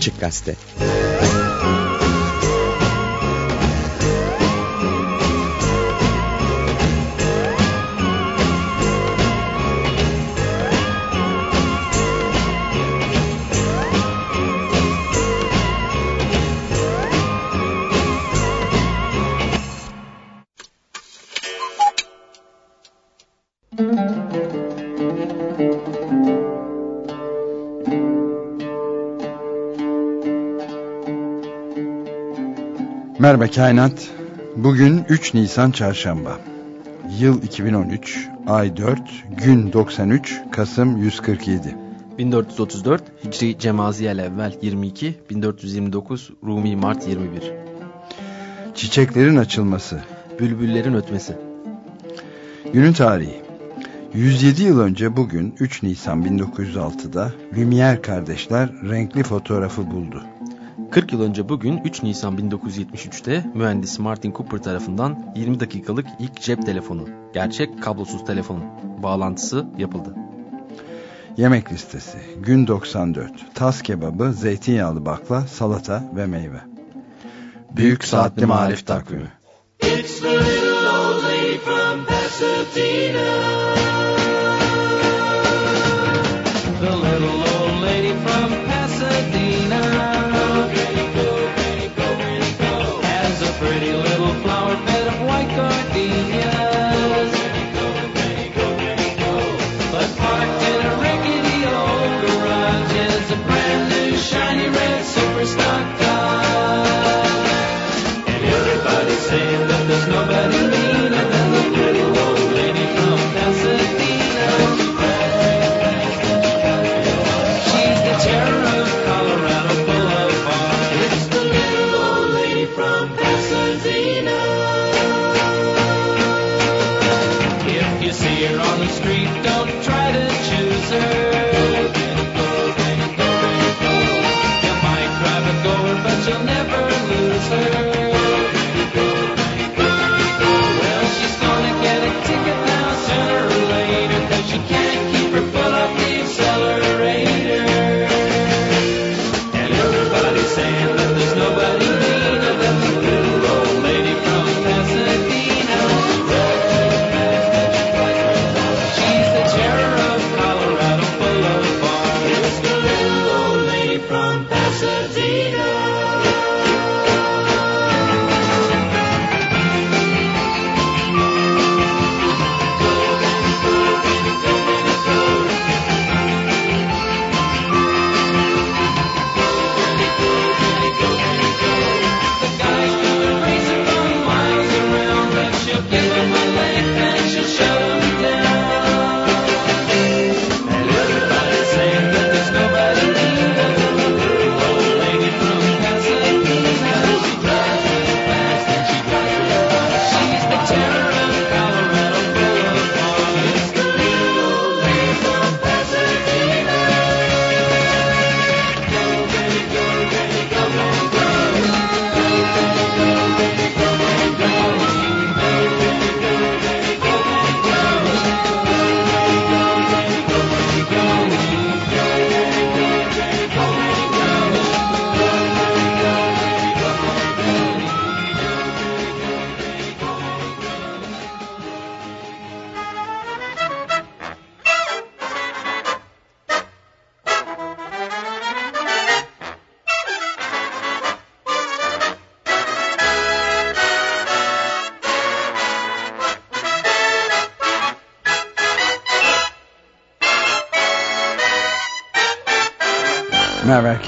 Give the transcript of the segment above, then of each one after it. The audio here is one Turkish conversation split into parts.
Açık Gazete Merhaba Kainat. Bugün 3 Nisan Çarşamba. Yıl 2013, ay 4, gün 93, Kasım 147. 1434 Hicri Cemaziyel evvel 22, 1429 Rumi Mart 21. Çiçeklerin açılması. Bülbüllerin ötmesi. Günün tarihi. 107 yıl önce bugün 3 Nisan 1906'da Lumière kardeşler renkli fotoğrafı buldu. 40 yıl önce bugün 3 Nisan 1973'te mühendis Martin Cooper tarafından 20 dakikalık ilk cep telefonu, gerçek kablosuz telefonun bağlantısı yapıldı. Yemek listesi gün 94 tas kebabı, zeytinyağlı bakla, salata ve meyve. Büyük Saatli Marif Takvimi It's the little old lady from Pasadena Merhaba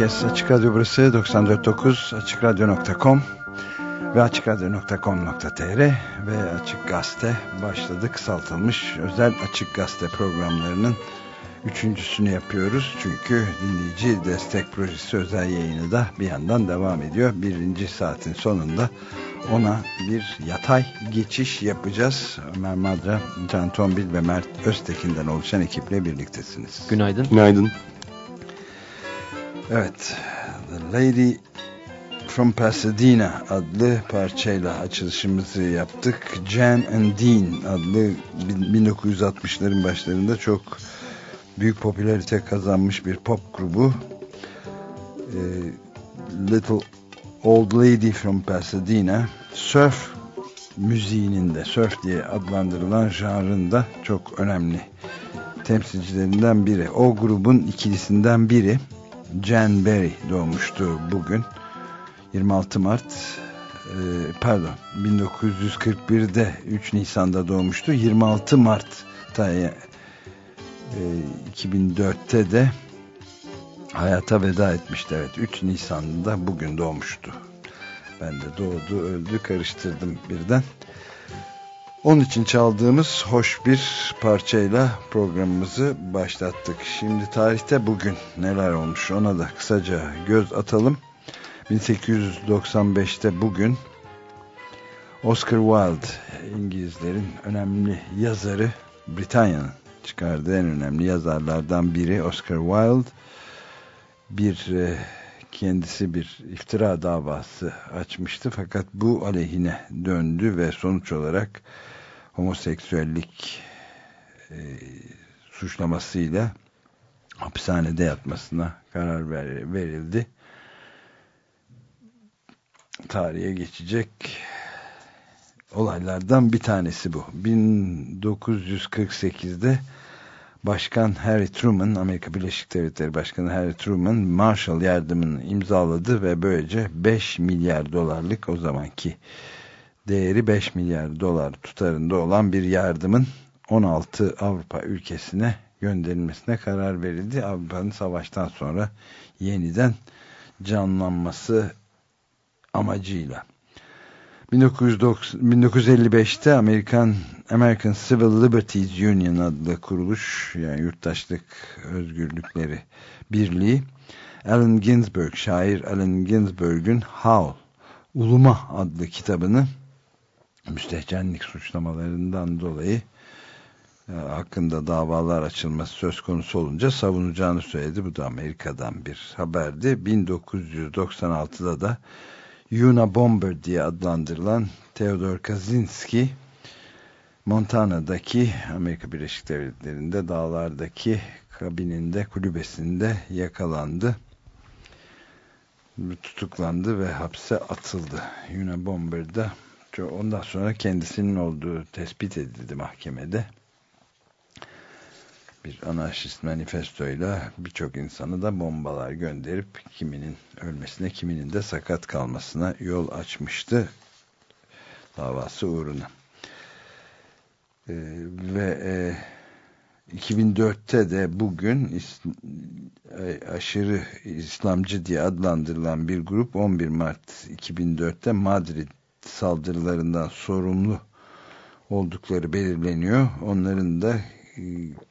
herkes. Açık Radyo burası 94.9 AçıkRadyo.com ve AçıkRadyo.com.tr ve Açık Gazete başladı. Kısaltılmış özel Açık Gazete programlarının üçüncüsünü yapıyoruz. Çünkü dinleyici destek projesi özel yayını da bir yandan devam ediyor. Birinci saatin sonunda ona bir yatay geçiş yapacağız. Ömer Madra, Can Tombil ve Mert Öztekin'den oluşan ekiple birliktesiniz. Günaydın. Günaydın. Evet, The Lady from Pasadena adlı parçayla açılışımızı yaptık. Jan and Dean adlı 1960'ların başlarında çok büyük popülarite kazanmış bir pop grubu. e, Little Old Lady from Pasadena surf müziğinin de surf diye adlandırılan janrında çok önemli temsilcilerinden biri. O grubun ikilisinden biri Jan Berry doğmuştu bugün. 26 Mart e, pardon 1941'de 3 Nisan'da doğmuştu. 26 Mart'ta e, 2004'te de hayata veda etmişti. Evet 3 Nisan'da bugün doğmuştu. Ben de doğdu öldü karıştırdım birden. Onun için çaldığımız hoş bir parçayla programımızı başlattık. Şimdi tarihte bugün neler olmuş ona da kısaca göz atalım. 1895'te bugün Oscar Wilde İngilizlerin önemli yazarı Britanya'nın çıkardığı en önemli yazarlardan biri Oscar Wilde bir e, kendisi bir iftira davası açmıştı fakat bu aleyhine döndü ve sonuç olarak homoseksüellik e, suçlamasıyla hapishanede yatmasına karar ver, verildi. Tarihe geçecek olaylardan bir tanesi bu. 1948'de Başkan Harry Truman, Amerika Birleşik Devletleri Başkanı Harry Truman Marshall yardımını imzaladı ve böylece 5 milyar dolarlık o zamanki değeri 5 milyar dolar tutarında olan bir yardımın 16 Avrupa ülkesine gönderilmesine karar verildi. Avrupa'nın savaştan sonra yeniden canlanması amacıyla. 1955'te Amerikan American Civil Liberties Union adlı kuruluş yani yurttaşlık özgürlükleri birliği Allen Ginsberg şair Allen Ginsberg'ün Howl Uluma adlı kitabını müstehcenlik suçlamalarından dolayı e, hakkında davalar açılması söz konusu olunca savunacağını söyledi. Bu da Amerika'dan bir haberdi. 1996'da da Yuna Bomber diye adlandırılan Theodor Kaczynski Montana'daki Amerika Birleşik Devletleri'nde dağlardaki kabininde kulübesinde yakalandı tutuklandı ve hapse atıldı. Yuna Bomber'da ondan sonra kendisinin olduğu tespit edildi mahkemede bir anarşist manifestoyla birçok insanı da bombalar gönderip kiminin ölmesine kiminin de sakat kalmasına yol açmıştı davası uğruna. Ee, ve e, 2004'te de bugün is, e, aşırı İslamcı diye adlandırılan bir grup 11 Mart 2004'te Madrid saldırılarından sorumlu oldukları belirleniyor. Onların da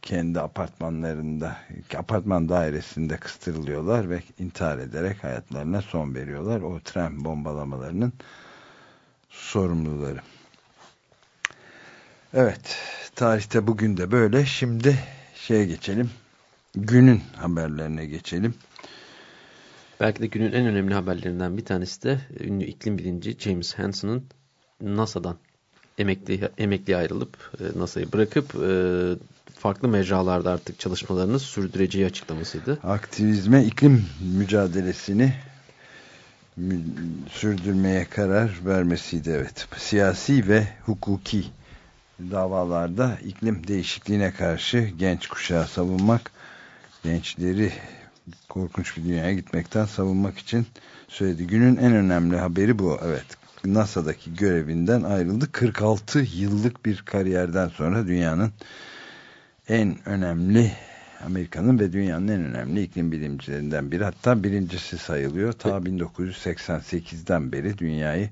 kendi apartmanlarında apartman dairesinde kıstırılıyorlar ve intihar ederek hayatlarına son veriyorlar. O tren bombalamalarının sorumluları. Evet, tarihte bugün de böyle. Şimdi şeye geçelim. Günün haberlerine geçelim. Belki de günün en önemli haberlerinden bir tanesi de ünlü iklim bilimci James Hansen'ın NASA'dan emekli emekli ayrılıp e, NASA'yı bırakıp e, farklı mecralarda artık çalışmalarını sürdüreceği açıklamasıydı. Aktivizme, iklim mücadelesini sürdürmeye karar vermesiydi evet. Siyasi ve hukuki davalarda iklim değişikliğine karşı genç kuşağı savunmak, gençleri korkunç bir dünyaya gitmekten savunmak için söyledi. Günün en önemli haberi bu. Evet. NASA'daki görevinden ayrıldı. 46 yıllık bir kariyerden sonra dünyanın en önemli Amerika'nın ve dünyanın en önemli iklim bilimcilerinden biri. Hatta birincisi sayılıyor. Ta 1988'den beri dünyayı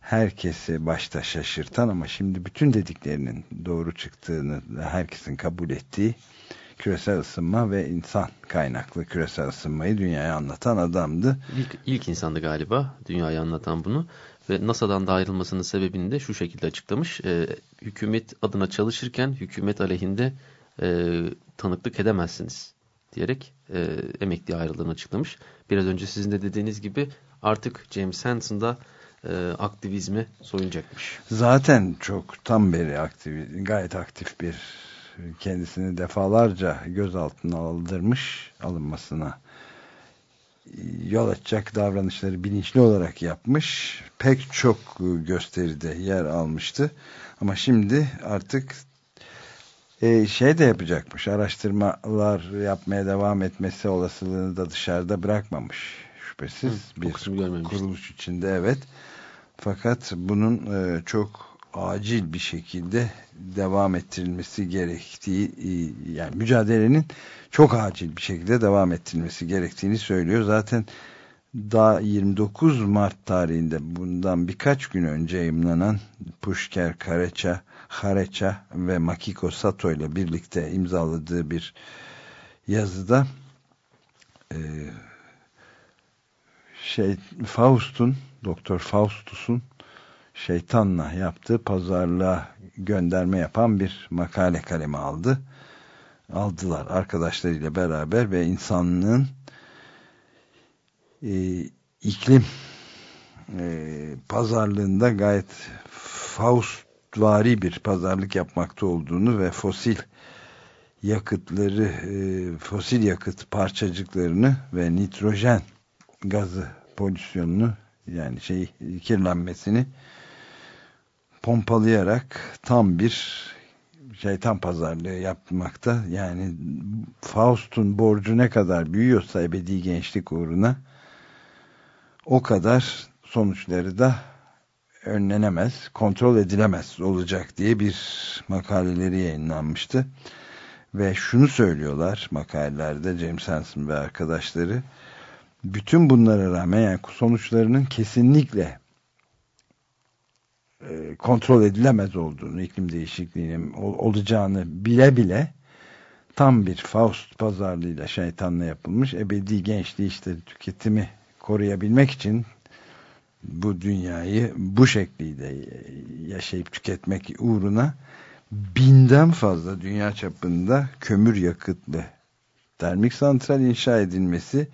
herkesi başta şaşırtan ama şimdi bütün dediklerinin doğru çıktığını herkesin kabul ettiği küresel ısınma ve insan kaynaklı küresel ısınmayı dünyaya anlatan adamdı. İlk, ilk insandı galiba dünyayı anlatan bunu ve NASA'dan da ayrılmasının sebebini de şu şekilde açıklamış. E, hükümet adına çalışırken hükümet aleyhinde e, tanıklık edemezsiniz diyerek e, emekli ayrılığını açıklamış. Biraz önce sizin de dediğiniz gibi artık James Hansen da e, aktivizme soyunacakmış. Zaten çok tam beri aktif, gayet aktif bir kendisini defalarca gözaltına aldırmış alınmasına yol açacak davranışları bilinçli olarak yapmış. Pek çok gösteride yer almıştı. Ama şimdi artık e, şey de yapacakmış. Araştırmalar yapmaya devam etmesi olasılığını da dışarıda bırakmamış. Şüphesiz Hı, bir kuruluş içinde evet. Fakat bunun e, çok acil bir şekilde devam ettirilmesi gerektiği e, yani mücadelenin çok acil bir şekilde devam ettirilmesi gerektiğini söylüyor. Zaten daha 29 Mart tarihinde bundan birkaç gün önce yayımlanan Pushker Kareça, Hareça ve Makiko Sato ile birlikte imzaladığı bir yazıda e, şey Faust'un Doktor Faustus'un şeytanla yaptığı pazarlığa gönderme yapan bir makale kalemi aldı. Aldılar arkadaşlarıyla beraber ve insanlığın e, iklim e, pazarlığında gayet Faustvari bir pazarlık yapmakta olduğunu ve fosil yakıtları e, fosil yakıt parçacıklarını ve nitrojen gazı polüsyonunu yani şey kirlenmesini pompalayarak tam bir şeytan pazarlığı yapmakta. Yani Faust'un borcu ne kadar büyüyorsa ebedi gençlik uğruna o kadar sonuçları da önlenemez, kontrol edilemez olacak diye bir makaleleri yayınlanmıştı. Ve şunu söylüyorlar makalelerde James Hansen ve arkadaşları bütün bunlara rağmen yani sonuçlarının kesinlikle kontrol edilemez olduğunu, iklim değişikliğinin olacağını bile bile tam bir Faust pazarlığıyla şeytanla yapılmış ebedi gençliği işte tüketimi koruyabilmek için bu dünyayı bu şekliyle yaşayıp tüketmek uğruna binden fazla dünya çapında kömür yakıtlı termik santral inşa edilmesi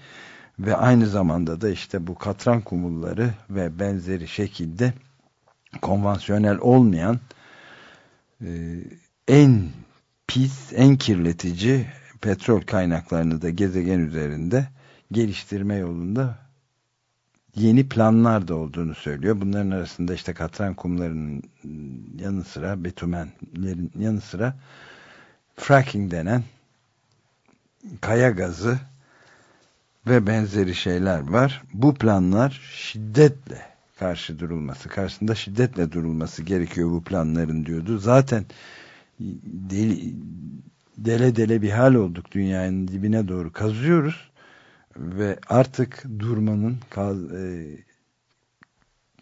ve aynı zamanda da işte bu katran kumulları ve benzeri şekilde konvansiyonel olmayan e, en pis, en kirletici petrol kaynaklarını da gezegen üzerinde geliştirme yolunda yeni planlar da olduğunu söylüyor. Bunların arasında işte katran kumlarının yanı sıra betumenlerin yanı sıra fracking denen kaya gazı ve benzeri şeyler var. Bu planlar şiddetle karşı durulması, karşısında şiddetle durulması gerekiyor bu planların diyordu. Zaten deli, dele dele bir hal olduk dünyanın dibine doğru kazıyoruz ve artık durmanın kaz, e,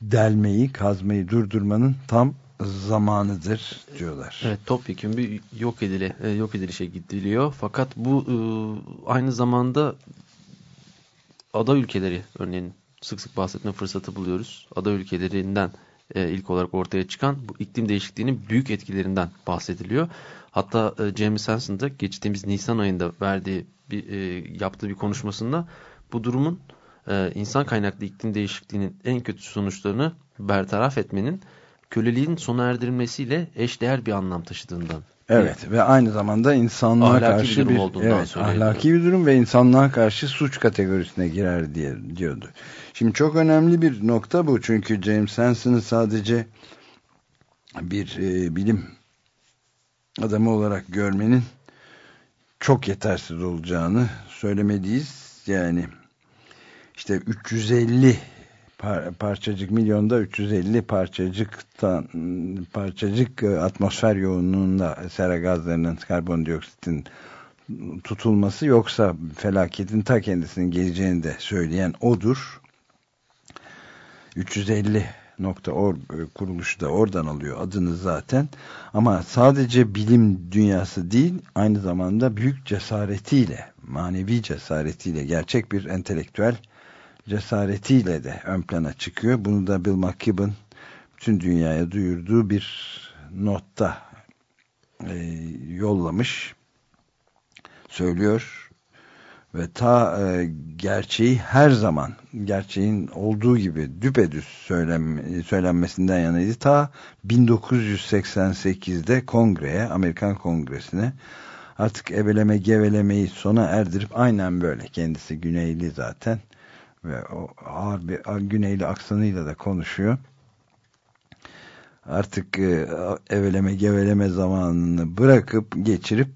delmeyi, kazmayı durdurmanın tam zamanıdır diyorlar. Evet topyekun bir yok edile e, yok edilişe gidiliyor. Fakat bu e, aynı zamanda ada ülkeleri örneğin sık sık bahsetme fırsatı buluyoruz. Ada ülkelerinden e, ilk olarak ortaya çıkan bu iklim değişikliğinin büyük etkilerinden bahsediliyor. Hatta e, James Hansen de geçtiğimiz Nisan ayında verdiği bir, e, yaptığı bir konuşmasında bu durumun insan kaynaklı iklim değişikliğinin en kötü sonuçlarını bertaraf etmenin köleliğin sona erdirilmesiyle eşdeğer bir anlam taşıdığından Evet ve aynı zamanda insanlığa ahlaki karşı bir, bir evet, ahlaki bir durum ve insanlığa karşı suç kategorisine girer diye diyordu. Şimdi çok önemli bir nokta bu çünkü James Hansen'ı sadece bir e, bilim adamı olarak görmenin çok yetersiz olacağını söylemeliyiz. Yani işte 350 par parçacık milyonda 350 parçacıktan parçacık e, atmosfer yoğunluğunda sera gazlarının karbondioksitin tutulması yoksa felaketin ta kendisinin geleceğini de söyleyen odur. 350.org e, kuruluşu da oradan alıyor adını zaten. Ama sadece bilim dünyası değil aynı zamanda büyük cesaretiyle, manevi cesaretiyle gerçek bir entelektüel cesaretiyle de ön plana çıkıyor. Bunu da Bill McKibben bütün dünyaya duyurduğu bir notta e, yollamış söylüyor ve ta e, gerçeği her zaman gerçeğin olduğu gibi düpedüz söylem, söylenmesinden yanaydı. Ta 1988'de kongreye, Amerikan kongresine artık ebeleme gevelemeyi sona erdirip aynen böyle kendisi güneyli zaten ve o ağır bir güneyli aksanıyla da konuşuyor. Artık e, eveleme geveleme zamanını bırakıp geçirip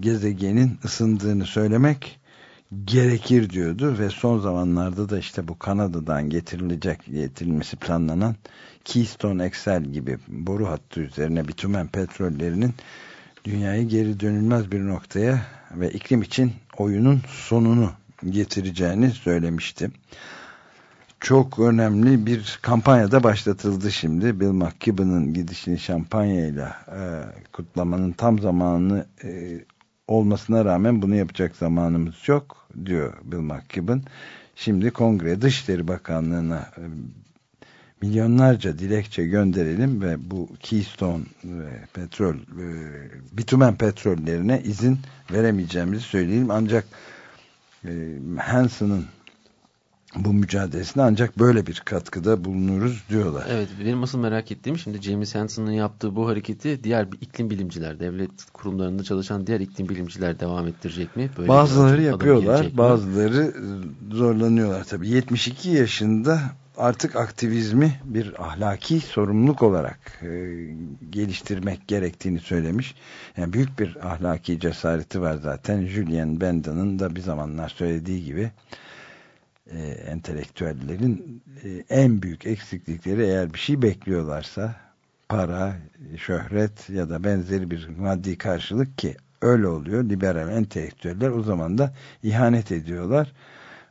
gezegenin ısındığını söylemek gerekir diyordu ve son zamanlarda da işte bu Kanada'dan getirilecek getirilmesi planlanan Keystone XL gibi boru hattı üzerine bitumen petrollerinin dünyayı geri dönülmez bir noktaya ve iklim için oyunun sonunu getireceğini söylemişti. Çok önemli bir kampanyada başlatıldı şimdi. Bill McKibben'ın gidişini şampanyayla e, kutlamanın tam zamanı e, olmasına rağmen bunu yapacak zamanımız yok diyor Bill McKibben. Şimdi Kongre Dışişleri Bakanlığı'na e, milyonlarca dilekçe gönderelim ve bu Keystone ve petrol e, bitumen petrollerine izin veremeyeceğimizi söyleyelim. Ancak e, Hanson'ın bu mücadelesine ancak böyle bir katkıda bulunuruz diyorlar. Evet benim asıl merak ettiğim şimdi James Hansen'ın yaptığı bu hareketi diğer iklim bilimciler, devlet kurumlarında çalışan diğer iklim bilimciler devam ettirecek mi? Böyle bazıları yapıyorlar, bazıları zorlanıyorlar tabii. 72 yaşında artık aktivizmi bir ahlaki sorumluluk olarak e, geliştirmek gerektiğini söylemiş. Yani büyük bir ahlaki cesareti var zaten. Julian Benden'ın da bir zamanlar söylediği gibi e, entelektüellerin e, en büyük eksiklikleri eğer bir şey bekliyorlarsa para, şöhret ya da benzeri bir maddi karşılık ki öyle oluyor. Liberal entelektüeller o zaman da ihanet ediyorlar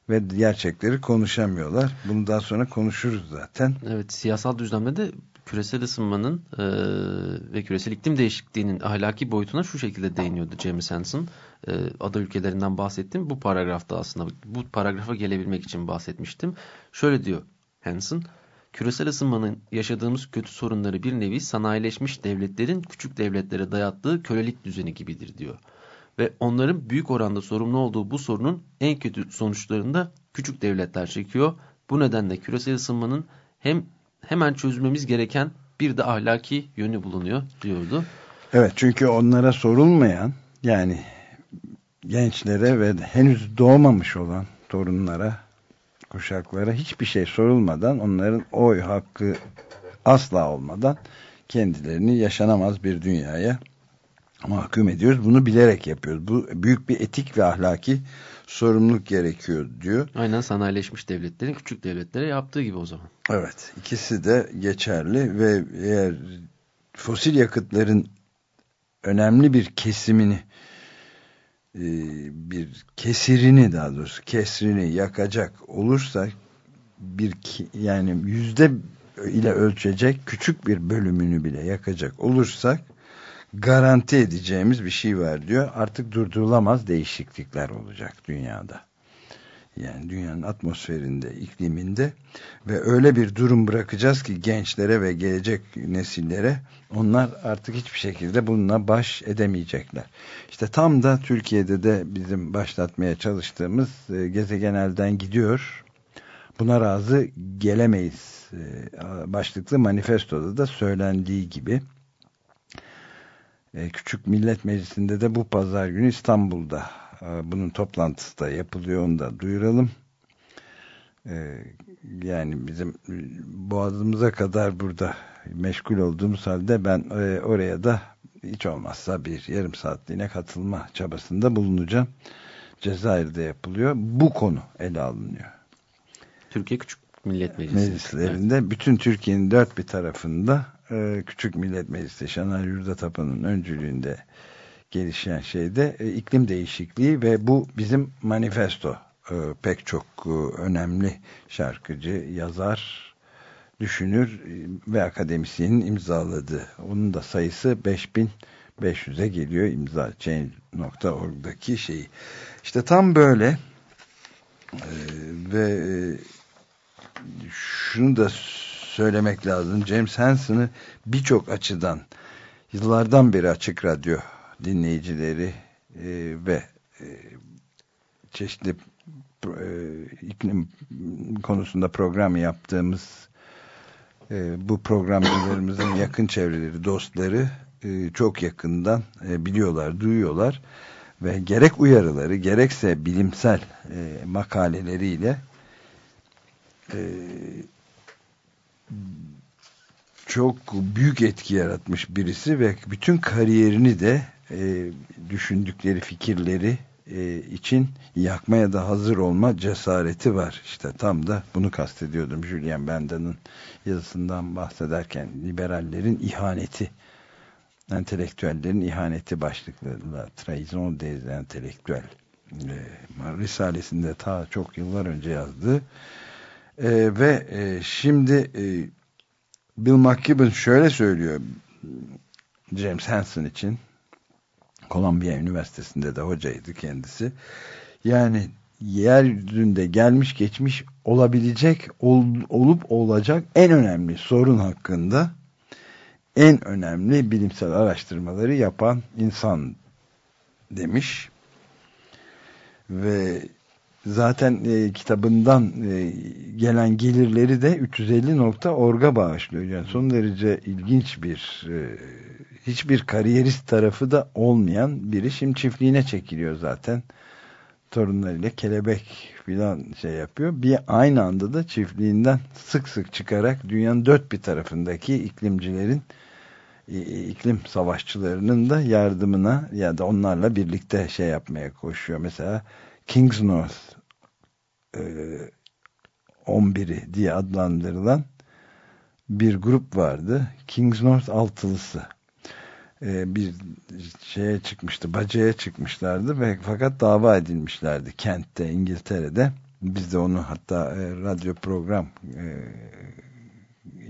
ve gerçekleri konuşamıyorlar. Bunu daha sonra konuşuruz zaten. Evet siyasal düzlemde de küresel ısınmanın e, ve küresel iklim değişikliğinin ahlaki boyutuna şu şekilde değiniyordu James Hansen. E, ada ülkelerinden bahsettim. Bu paragrafta aslında bu paragrafa gelebilmek için bahsetmiştim. Şöyle diyor Hansen. Küresel ısınmanın yaşadığımız kötü sorunları bir nevi sanayileşmiş devletlerin küçük devletlere dayattığı kölelik düzeni gibidir diyor. Ve onların büyük oranda sorumlu olduğu bu sorunun en kötü sonuçlarında küçük devletler çekiyor. Bu nedenle küresel ısınmanın hem hemen çözmemiz gereken bir de ahlaki yönü bulunuyor diyordu. Evet çünkü onlara sorulmayan yani gençlere ve henüz doğmamış olan torunlara kuşaklara hiçbir şey sorulmadan onların oy hakkı asla olmadan kendilerini yaşanamaz bir dünyaya mahkum ediyoruz. Bunu bilerek yapıyoruz. Bu büyük bir etik ve ahlaki sorumluluk gerekiyor diyor. Aynen sanayileşmiş devletlerin küçük devletlere yaptığı gibi o zaman. Evet ikisi de geçerli ve eğer fosil yakıtların önemli bir kesimini e, bir kesirini daha doğrusu kesrini yakacak olursa bir yani yüzde ile ölçecek küçük bir bölümünü bile yakacak olursak garanti edeceğimiz bir şey var diyor. Artık durdurulamaz değişiklikler olacak dünyada. Yani dünyanın atmosferinde, ikliminde ve öyle bir durum bırakacağız ki gençlere ve gelecek nesillere onlar artık hiçbir şekilde bununla baş edemeyecekler. İşte tam da Türkiye'de de bizim başlatmaya çalıştığımız e, gezegenelden gidiyor. Buna razı gelemeyiz. E, başlıklı manifestoda da söylendiği gibi Küçük Millet Meclisi'nde de bu pazar günü İstanbul'da e, bunun toplantısı da yapılıyor onu da duyuralım. E, yani bizim boğazımıza kadar burada meşgul olduğumuz halde ben oraya da hiç olmazsa bir yarım saatliğine katılma çabasında bulunacağım. Cezayir'de yapılıyor. Bu konu ele alınıyor. Türkiye Küçük Millet Meclisi. Meclislerinde evet. bütün Türkiye'nin dört bir tarafında e, Küçük Millet Meclisi Şanay Yurdatapan'ın öncülüğünde gelişen şeyde e, iklim değişikliği ve bu bizim manifesto e, pek çok önemli şarkıcı, yazar, düşünür ve akademisyenin imzaladığı. Onun da sayısı 5500'e geliyor imza change.org'daki şeyi. İşte tam böyle ve şunu da söylemek lazım. James Hansen'ı birçok açıdan yıllardan beri açık radyo dinleyicileri e, ve e, çeşitli e, iklim konusunda program yaptığımız e, bu programcılarımızın yakın çevreleri, dostları e, çok yakından e, biliyorlar, duyuyorlar ve gerek uyarıları gerekse bilimsel e, makaleleriyle e, çok büyük etki yaratmış birisi ve bütün kariyerini de e, düşündükleri fikirleri e, için yakmaya da hazır olma cesareti var. İşte tam da bunu kastediyordum Julian Benden'ın yazısından bahsederken liberallerin ihaneti entelektüellerin ihaneti başlıklarıyla Trahison des Entelektüel e, Risalesinde ta çok yıllar önce yazdı. E, ve e, şimdi e, Bill McKibben şöyle söylüyor James Hansen için Columbia Üniversitesi'nde de hocaydı kendisi. Yani yeryüzünde gelmiş geçmiş olabilecek ol, olup olacak en önemli sorun hakkında en önemli bilimsel araştırmaları yapan insan demiş. Ve zaten e, kitabından e, gelen gelirleri de 350.org'a bağışlıyor. Yani son derece ilginç bir e, hiçbir kariyerist tarafı da olmayan biri. Şimdi çiftliğine çekiliyor zaten. Torunlarıyla kelebek filan şey yapıyor. Bir aynı anda da çiftliğinden sık sık çıkarak dünyanın dört bir tarafındaki iklimcilerin iklim savaşçılarının da yardımına ya da onlarla birlikte şey yapmaya koşuyor. Mesela Kings North e, 11'i diye adlandırılan bir grup vardı. Kings North altılısı. E, bir şeye çıkmıştı, bacaya çıkmışlardı ve fakat dava edilmişlerdi kentte, İngiltere'de. Biz de onu hatta e, radyo program e,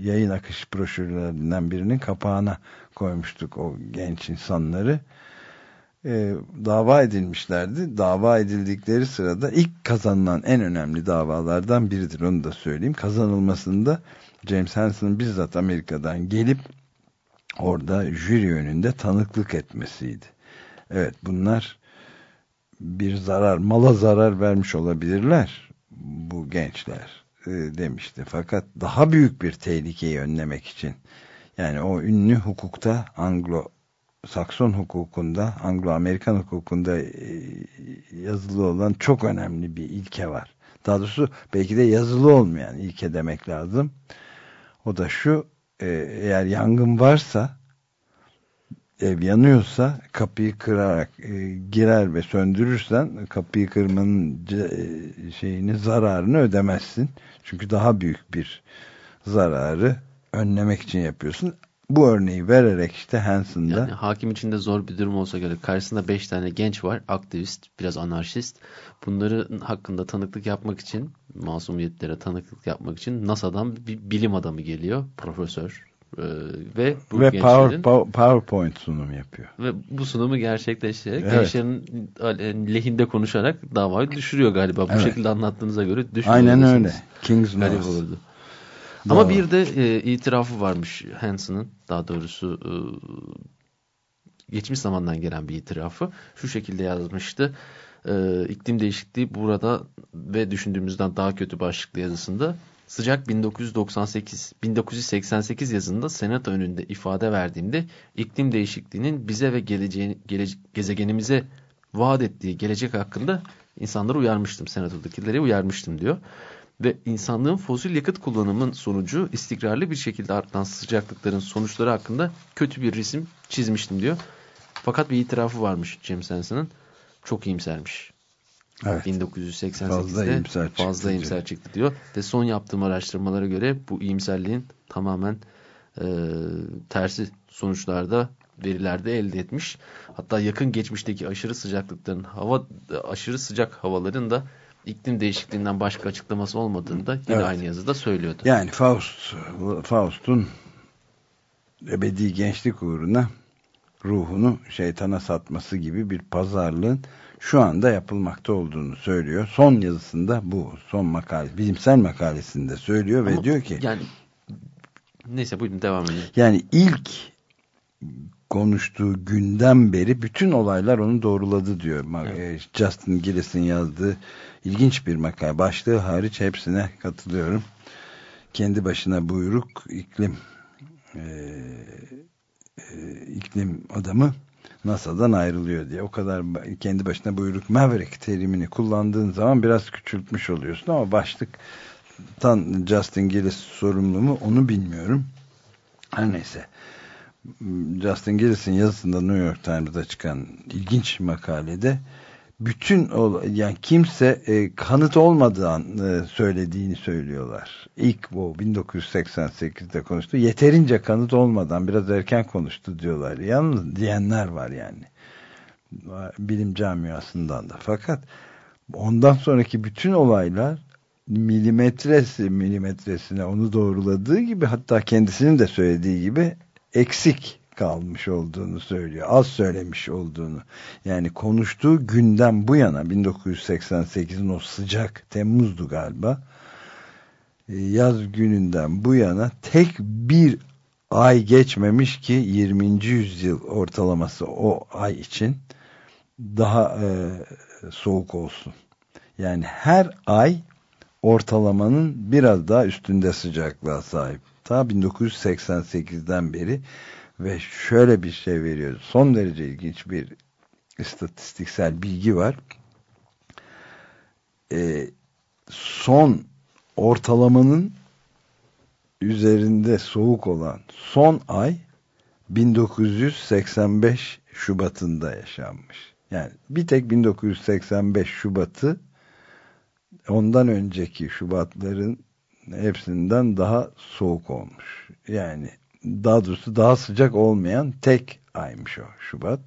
yayın akış broşürlerinden birinin kapağına koymuştuk o genç insanları. E, dava edilmişlerdi. Dava edildikleri sırada ilk kazanılan en önemli davalardan biridir onu da söyleyeyim. Kazanılmasında James Hansen'ın bizzat Amerika'dan gelip orada jüri önünde tanıklık etmesiydi. Evet bunlar bir zarar, mala zarar vermiş olabilirler bu gençler e, demişti. Fakat daha büyük bir tehlikeyi önlemek için yani o ünlü hukukta Anglo Sakson hukukunda, Anglo-Amerikan hukukunda e, yazılı olan çok önemli bir ilke var. Daha doğrusu belki de yazılı olmayan ilke demek lazım. O da şu, e, eğer yangın varsa, ev yanıyorsa kapıyı kırarak girer ve söndürürsen kapıyı kırmanın şeyini zararını ödemezsin. Çünkü daha büyük bir zararı önlemek için yapıyorsun. Bu örneği vererek işte Hansen'da... Yani hakim içinde zor bir durum olsa gerek. Karşısında beş tane genç var. Aktivist, biraz anarşist. Bunların hakkında tanıklık yapmak için, masumiyetlere tanıklık yapmak için NASA'dan bir bilim adamı geliyor. Profesör. Ee, ve bu ve power, PowerPoint sunum yapıyor. Ve bu sunumu gerçekleştirerek evet. gençlerin lehinde konuşarak davayı düşürüyor galiba. Bu evet. şekilde anlattığınıza göre düşürüyor. Aynen öyle. King's Garip olurdu. Ama bir de e, itirafı varmış Hansen'ın daha doğrusu e, geçmiş zamandan gelen bir itirafı. Şu şekilde yazmıştı. E, iklim değişikliği burada ve düşündüğümüzden daha kötü başlıklı yazısında sıcak 1998 1988 yazında senato önünde ifade verdiğimde iklim değişikliğinin bize ve geleceğin, gele, gezegenimize vaat ettiği gelecek hakkında insanları uyarmıştım. Senatodakileri uyarmıştım diyor ve insanlığın fosil yakıt kullanımın sonucu istikrarlı bir şekilde artan sıcaklıkların sonuçları hakkında kötü bir resim çizmiştim diyor. Fakat bir itirafı varmış James Hansen'ın. Çok iyimsermiş. Evet. 1988'de fazla iyimser, fazla iyimser çıktı diyor. Ve son yaptığım araştırmalara göre bu iyimserliğin tamamen e, tersi sonuçlarda verilerde elde etmiş. Hatta yakın geçmişteki aşırı sıcaklıkların hava aşırı sıcak havaların da iklim değişikliğinden başka açıklaması olmadığını da yine evet. aynı yazıda söylüyordu. Yani Faust, Faust'un ebedi gençlik uğruna ruhunu şeytana satması gibi bir pazarlığın şu anda yapılmakta olduğunu söylüyor. Son yazısında bu son makale, bilimsel makalesinde söylüyor Ama ve diyor ki yani neyse buyurun devam edelim. Yani ilk konuştuğu günden beri bütün olaylar onu doğruladı diyor. Evet. E, Justin Gillis'in yazdığı ilginç bir makale. Başlığı hariç hepsine katılıyorum. Kendi başına buyruk iklim e, e, iklim adamı NASA'dan ayrılıyor diye. O kadar kendi başına buyruk Maverick terimini kullandığın zaman biraz küçültmüş oluyorsun ama başlık tan Justin Gillis sorumlu mu onu bilmiyorum. Her neyse. Justin Gillis'in yazısında New York Times'da çıkan ilginç makalede bütün yani kimse e, kanıt olmadan e, söylediğini söylüyorlar. İlk bu 1988'de konuştu. Yeterince kanıt olmadan biraz erken konuştu diyorlar. Yalnız diyenler var yani. Bilim camiasından da. Fakat ondan sonraki bütün olaylar milimetresi milimetresine onu doğruladığı gibi hatta kendisinin de söylediği gibi eksik kalmış olduğunu söylüyor. Az söylemiş olduğunu. Yani konuştuğu günden bu yana 1988'in o sıcak Temmuz'du galiba. E, yaz gününden bu yana tek bir ay geçmemiş ki 20. yüzyıl ortalaması o ay için daha e, soğuk olsun. Yani her ay ortalamanın biraz daha üstünde sıcaklığa sahip. Ta 1988'den beri ve şöyle bir şey veriyor. Son derece ilginç bir istatistiksel bilgi var. Ee, son ortalamanın üzerinde soğuk olan son ay 1985 Şubat'ında yaşanmış. Yani bir tek 1985 Şubat'ı ondan önceki Şubatların hepsinden daha soğuk olmuş. Yani daha doğrusu daha sıcak olmayan tek aymış o Şubat.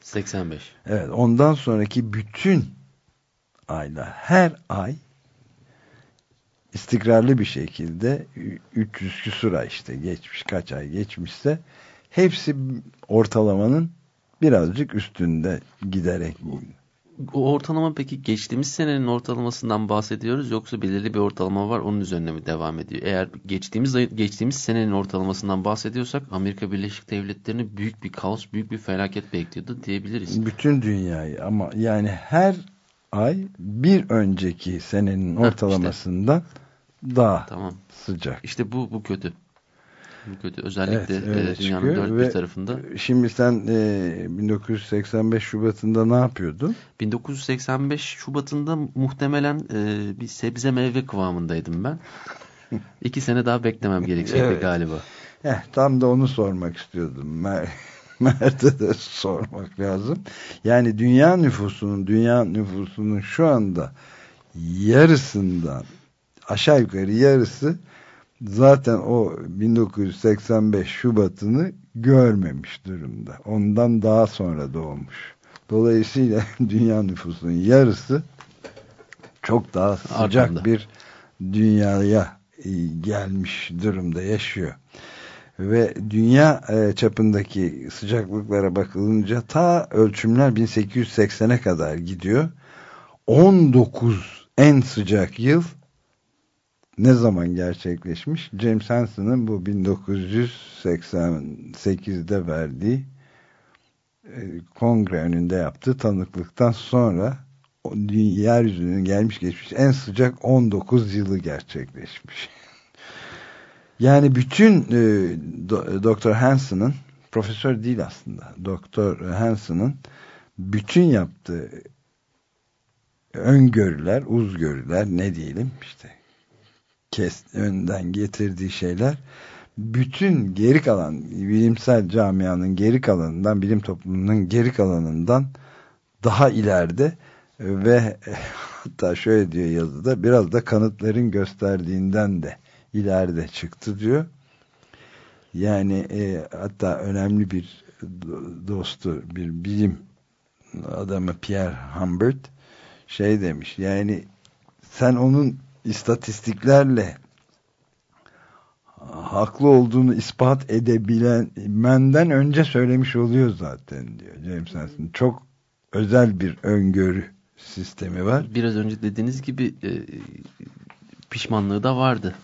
85. Evet ondan sonraki bütün aylar her ay istikrarlı bir şekilde 300 küsur ay işte geçmiş kaç ay geçmişse hepsi ortalamanın birazcık üstünde giderek o ortalama peki geçtiğimiz senenin ortalamasından bahsediyoruz yoksa belirli bir ortalama var onun üzerine mi devam ediyor? Eğer geçtiğimiz geçtiğimiz senenin ortalamasından bahsediyorsak Amerika Birleşik Devletleri'ni büyük bir kaos, büyük bir felaket bekliyordu diyebiliriz. Bütün dünyayı ama yani her ay bir önceki senenin ortalamasından ha, işte. daha tamam. sıcak. İşte bu bu kötü kötü. Özellikle evet, e, dünyanın dört bir tarafında. Şimdi sen e, 1985 Şubat'ında ne yapıyordun? 1985 Şubat'ında muhtemelen e, bir sebze meyve kıvamındaydım ben. İki sene daha beklemem gerekecekti evet. galiba. Eh, tam da onu sormak istiyordum. Mer Mert'e de sormak lazım. Yani dünya nüfusunun dünya nüfusunun şu anda yarısından aşağı yukarı yarısı zaten o 1985 Şubat'ını görmemiş durumda. Ondan daha sonra doğmuş. Dolayısıyla dünya nüfusunun yarısı çok daha sıcak Arkanda. bir dünyaya e, gelmiş durumda yaşıyor. Ve dünya e, çapındaki sıcaklıklara bakılınca ta ölçümler 1880'e kadar gidiyor. 19 en sıcak yıl ne zaman gerçekleşmiş? James Hansen'ın bu 1988'de verdiği e, kongre önünde yaptığı tanıklıktan sonra yeryüzünün gelmiş geçmiş en sıcak 19 yılı gerçekleşmiş. yani bütün e, Dr. Hansen'ın profesör değil aslında Doktor Hansen'ın bütün yaptığı öngörüler, uzgörüler ne diyelim işte kes, önden getirdiği şeyler bütün geri kalan bilimsel camianın geri kalanından bilim toplumunun geri kalanından daha ileride ve hatta şöyle diyor yazıda biraz da kanıtların gösterdiğinden de ileride çıktı diyor. Yani e, hatta önemli bir dostu bir bilim adamı Pierre Humbert şey demiş yani sen onun istatistiklerle haklı olduğunu ispat edebilen benden önce söylemiş oluyor zaten diyor James Hansen. Çok özel bir öngörü sistemi var. Biraz önce dediğiniz gibi e, pişmanlığı da vardı.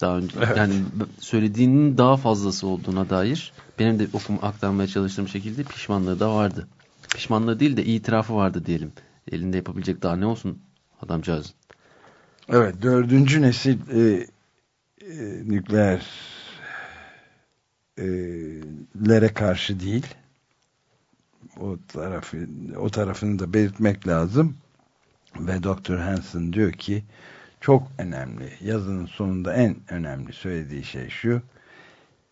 Daha önce evet. yani söylediğinin daha fazlası olduğuna dair benim de okum aktarmaya çalıştığım şekilde pişmanlığı da vardı. Pişmanlığı değil de itirafı vardı diyelim. Elinde yapabilecek daha ne olsun adamcağızın. Evet dördüncü nesil e, e, nükleer e, karşı değil. O tarafı o tarafını da belirtmek lazım. Ve Dr. Hansen diyor ki çok önemli. Yazının sonunda en önemli söylediği şey şu.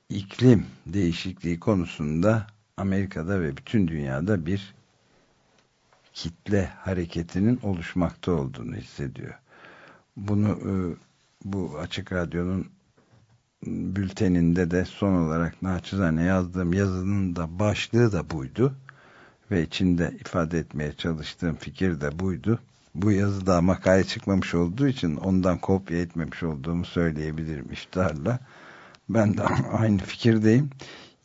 İklim değişikliği konusunda Amerika'da ve bütün dünyada bir kitle hareketinin oluşmakta olduğunu hissediyor. Bunu e, bu Açık Radyo'nun bülteninde de son olarak naçizane yazdığım yazının da başlığı da buydu. Ve içinde ifade etmeye çalıştığım fikir de buydu. Bu yazıda makale çıkmamış olduğu için ondan kopya etmemiş olduğumu söyleyebilirim iftarla. Ben de aynı fikirdeyim.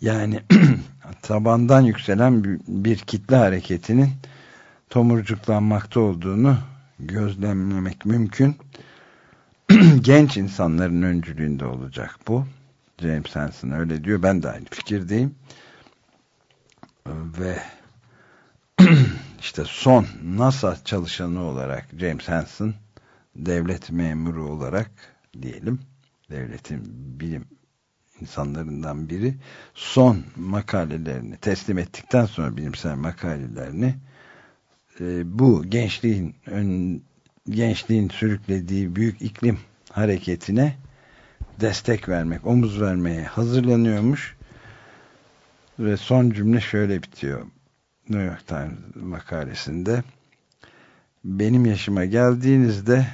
Yani tabandan yükselen bir kitle hareketinin tomurcuklanmakta olduğunu gözlemlemek mümkün. Genç insanların öncülüğünde olacak bu. James Hansen öyle diyor. Ben de aynı fikirdeyim. Ve işte son NASA çalışanı olarak James Hansen devlet memuru olarak diyelim devletin bilim insanlarından biri son makalelerini teslim ettikten sonra bilimsel makalelerini e, bu gençliğin ön, gençliğin sürüklediği büyük iklim hareketine destek vermek, omuz vermeye hazırlanıyormuş. Ve son cümle şöyle bitiyor. New York Times makalesinde benim yaşıma geldiğinizde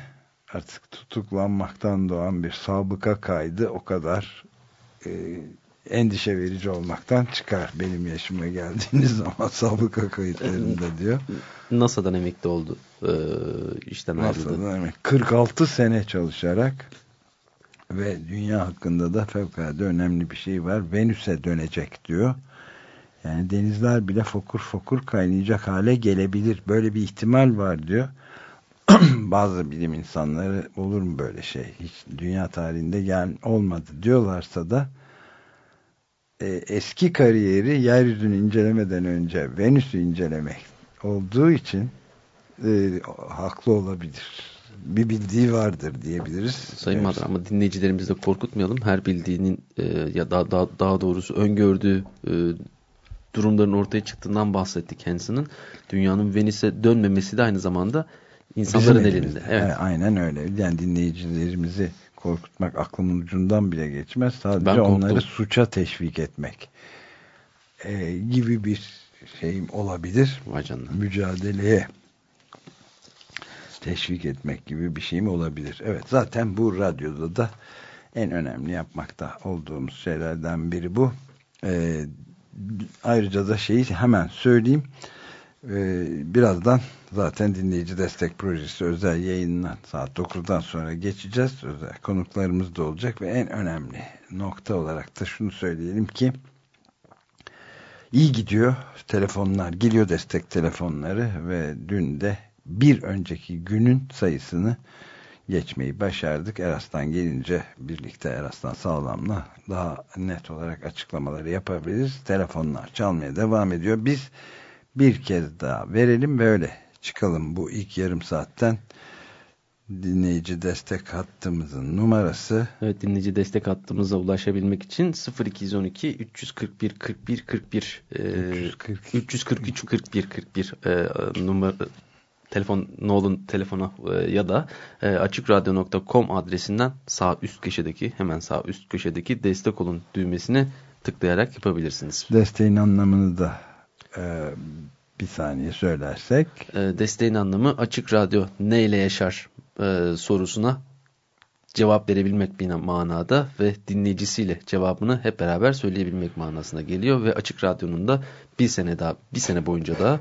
artık tutuklanmaktan doğan bir sabıka kaydı o kadar e, endişe verici olmaktan çıkar benim yaşıma geldiğiniz zaman sabıka kayıtlarında diyor. NASA'dan emekli oldu. Ee, işten NASA'dan emekli. 46 sene çalışarak ve dünya hakkında da fevkalade önemli bir şey var. Venüs'e dönecek diyor. Yani denizler bile fokur fokur kaynayacak hale gelebilir. Böyle bir ihtimal var diyor. Bazı bilim insanları olur mu böyle şey? Hiç dünya tarihinde gel olmadı diyorlarsa da e, eski kariyeri yeryüzünü incelemeden önce Venüs'ü incelemek olduğu için e, haklı olabilir. Bir bildiği vardır diyebiliriz. Sayın Madra ama dinleyicilerimizi de korkutmayalım. Her bildiğinin e, ya da daha, daha doğrusu öngördüğü e, durumların ortaya çıktığından bahsetti kendisinin. Dünyanın Venüs'e dönmemesi de aynı zamanda insanların elinde. Evet. evet. Aynen öyle. Yani dinleyicilerimizi korkutmak aklımın ucundan bile geçmez. Sadece onları suça teşvik etmek e, gibi bir şeyim olabilir. Mücadeleye teşvik etmek gibi bir şeyim olabilir. Evet zaten bu radyoda da en önemli yapmakta olduğumuz şeylerden biri bu. Ee, ayrıca da şeyi hemen söyleyeyim. Ee, birazdan zaten dinleyici destek projesi özel yayınlar saat 9'dan sonra geçeceğiz. Özel konuklarımız da olacak ve en önemli nokta olarak da şunu söyleyelim ki iyi gidiyor telefonlar geliyor destek telefonları ve dün de bir önceki günün sayısını geçmeyi başardık. Eras'tan gelince birlikte Eras'tan sağlamla daha net olarak açıklamaları yapabiliriz. Telefonlar çalmaya devam ediyor. Biz bir kez daha verelim ve öyle çıkalım bu ilk yarım saatten dinleyici destek hattımızın numarası. Evet dinleyici destek hattımıza ulaşabilmek için 0212 341 41 41 340. 343 41 41 e, numara telefon Nolan telefona e, ya da e, açıkradyo.com adresinden sağ üst köşedeki hemen sağ üst köşedeki destek olun düğmesine tıklayarak yapabilirsiniz. Desteğin anlamını da bir saniye söylersek. Desteğin anlamı açık radyo neyle yaşar sorusuna cevap verebilmek bir manada ve dinleyicisiyle cevabını hep beraber söyleyebilmek manasına geliyor ve Açık Radyo'nun da bir sene daha bir sene boyunca da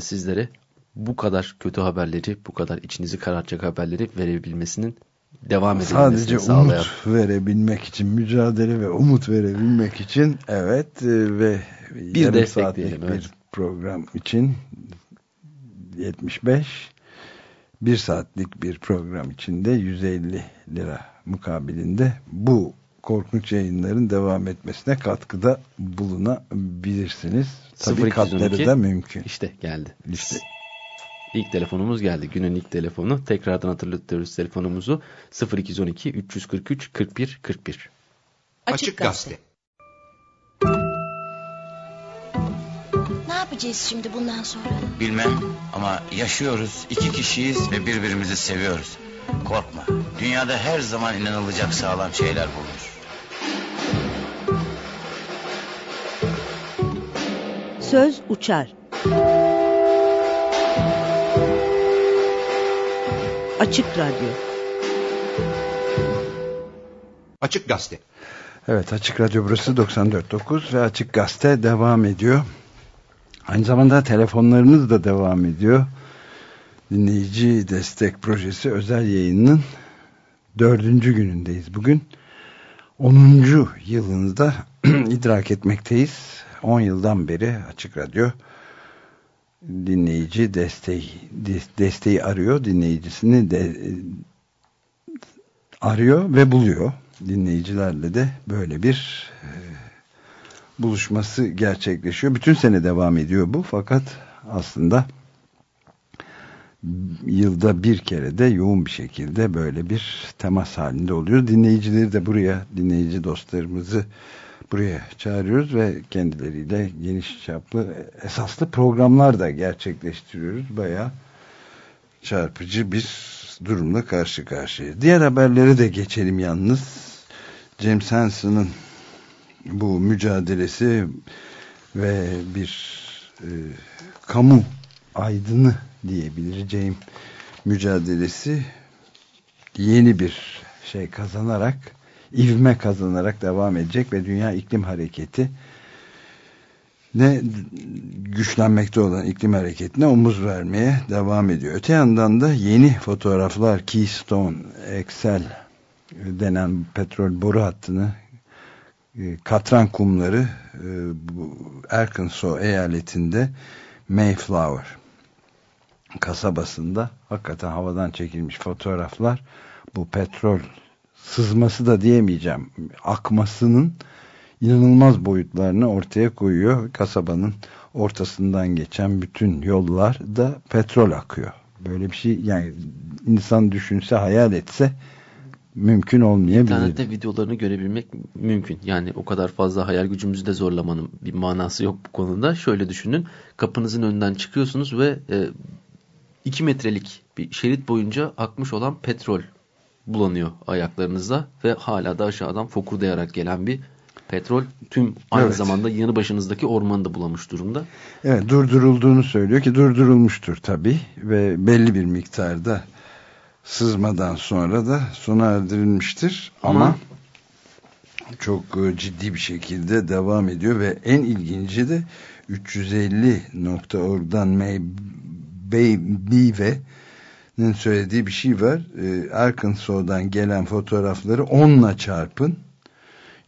sizlere bu kadar kötü haberleri, bu kadar içinizi karartacak haberleri verebilmesinin devam edilmesini Sadece sağlayan. umut verebilmek için, mücadele ve umut verebilmek için evet e, ve bir yarım saatlik bir evet. program için 75 bir saatlik bir program içinde 150 lira mukabilinde bu korkunç yayınların devam etmesine katkıda bulunabilirsiniz. Tabii katları da mümkün. İşte geldi. İşte İlk telefonumuz geldi. Günün ilk telefonu. Tekrardan hatırlatıyoruz telefonumuzu. 0212 343 41 41. Açık Gazete. Ne yapacağız şimdi bundan sonra? Bilmem ama yaşıyoruz, iki kişiyiz ve birbirimizi seviyoruz. Korkma. Dünyada her zaman inanılacak sağlam şeyler bulunur. Söz uçar. Açık Radyo. Açık Gazete. Evet Açık Radyo burası 94.9 ve Açık Gazete devam ediyor. Aynı zamanda telefonlarımız da devam ediyor. Dinleyici Destek Projesi özel yayının dördüncü günündeyiz bugün. 10. yılında idrak etmekteyiz. 10 yıldan beri Açık Radyo dinleyici desteği desteği arıyor. Dinleyicisini de arıyor ve buluyor. Dinleyicilerle de böyle bir e, buluşması gerçekleşiyor. Bütün sene devam ediyor bu fakat aslında yılda bir kere de yoğun bir şekilde böyle bir temas halinde oluyor. Dinleyicileri de buraya, dinleyici dostlarımızı buraya çağırıyoruz ve kendileriyle geniş çaplı esaslı programlar da gerçekleştiriyoruz. Baya çarpıcı bir durumla karşı karşıya. Diğer haberlere de geçelim yalnız. James Hansen'ın bu mücadelesi ve bir e, kamu aydını diyebileceğim mücadelesi yeni bir şey kazanarak ivme kazanarak devam edecek ve dünya iklim hareketi ne güçlenmekte olan iklim hareketine omuz vermeye devam ediyor. Öte yandan da yeni fotoğraflar Keystone XL denen petrol boru hattını e, katran kumları e, Arkansas eyaletinde Mayflower kasabasında hakikaten havadan çekilmiş fotoğraflar bu petrol sızması da diyemeyeceğim akmasının inanılmaz boyutlarını ortaya koyuyor. Kasabanın ortasından geçen bütün yollar da petrol akıyor. Böyle bir şey yani insan düşünse hayal etse mümkün olmayabilir. İnternette videolarını görebilmek mümkün. Yani o kadar fazla hayal gücümüzü de zorlamanın bir manası yok bu konuda. Şöyle düşünün. Kapınızın önünden çıkıyorsunuz ve 2 e, metrelik bir şerit boyunca akmış olan petrol bulanıyor ayaklarınızda ve hala da aşağıdan fokurdayarak gelen bir petrol tüm aynı evet. zamanda yanı başınızdaki ormanı da bulamış durumda. Evet durdurulduğunu söylüyor ki durdurulmuştur tabi ve belli bir miktarda sızmadan sonra da sona erdirilmiştir ama, ama çok e, ciddi bir şekilde devam ediyor ve en ilginci de 350.org'dan May Beeve'nin söylediği bir şey var. E, Arkansas'dan gelen fotoğrafları onla çarpın.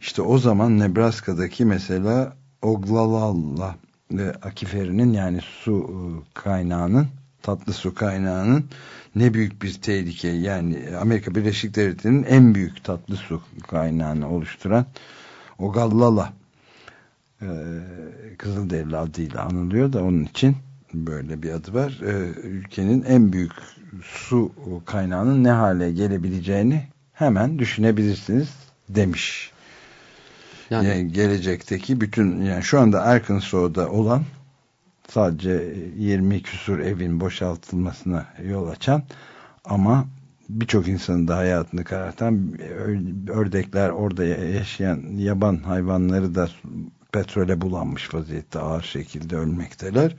İşte o zaman Nebraska'daki mesela Oglalala ve akiferinin yani su e, kaynağının tatlı su kaynağının ne büyük bir tehlike yani Amerika Birleşik Devletleri'nin en büyük tatlı su kaynağını oluşturan Ogallala e, Kızılderili adıyla anılıyor da onun için böyle bir adı var. E, ülkenin en büyük su kaynağının ne hale gelebileceğini hemen düşünebilirsiniz demiş. Yani, yani gelecekteki bütün yani şu anda Arkansas'da olan sadece 20 küsur evin boşaltılmasına yol açan ama birçok insanın da hayatını karartan ördekler orada yaşayan yaban hayvanları da petrole bulanmış vaziyette ağır şekilde ölmekteler.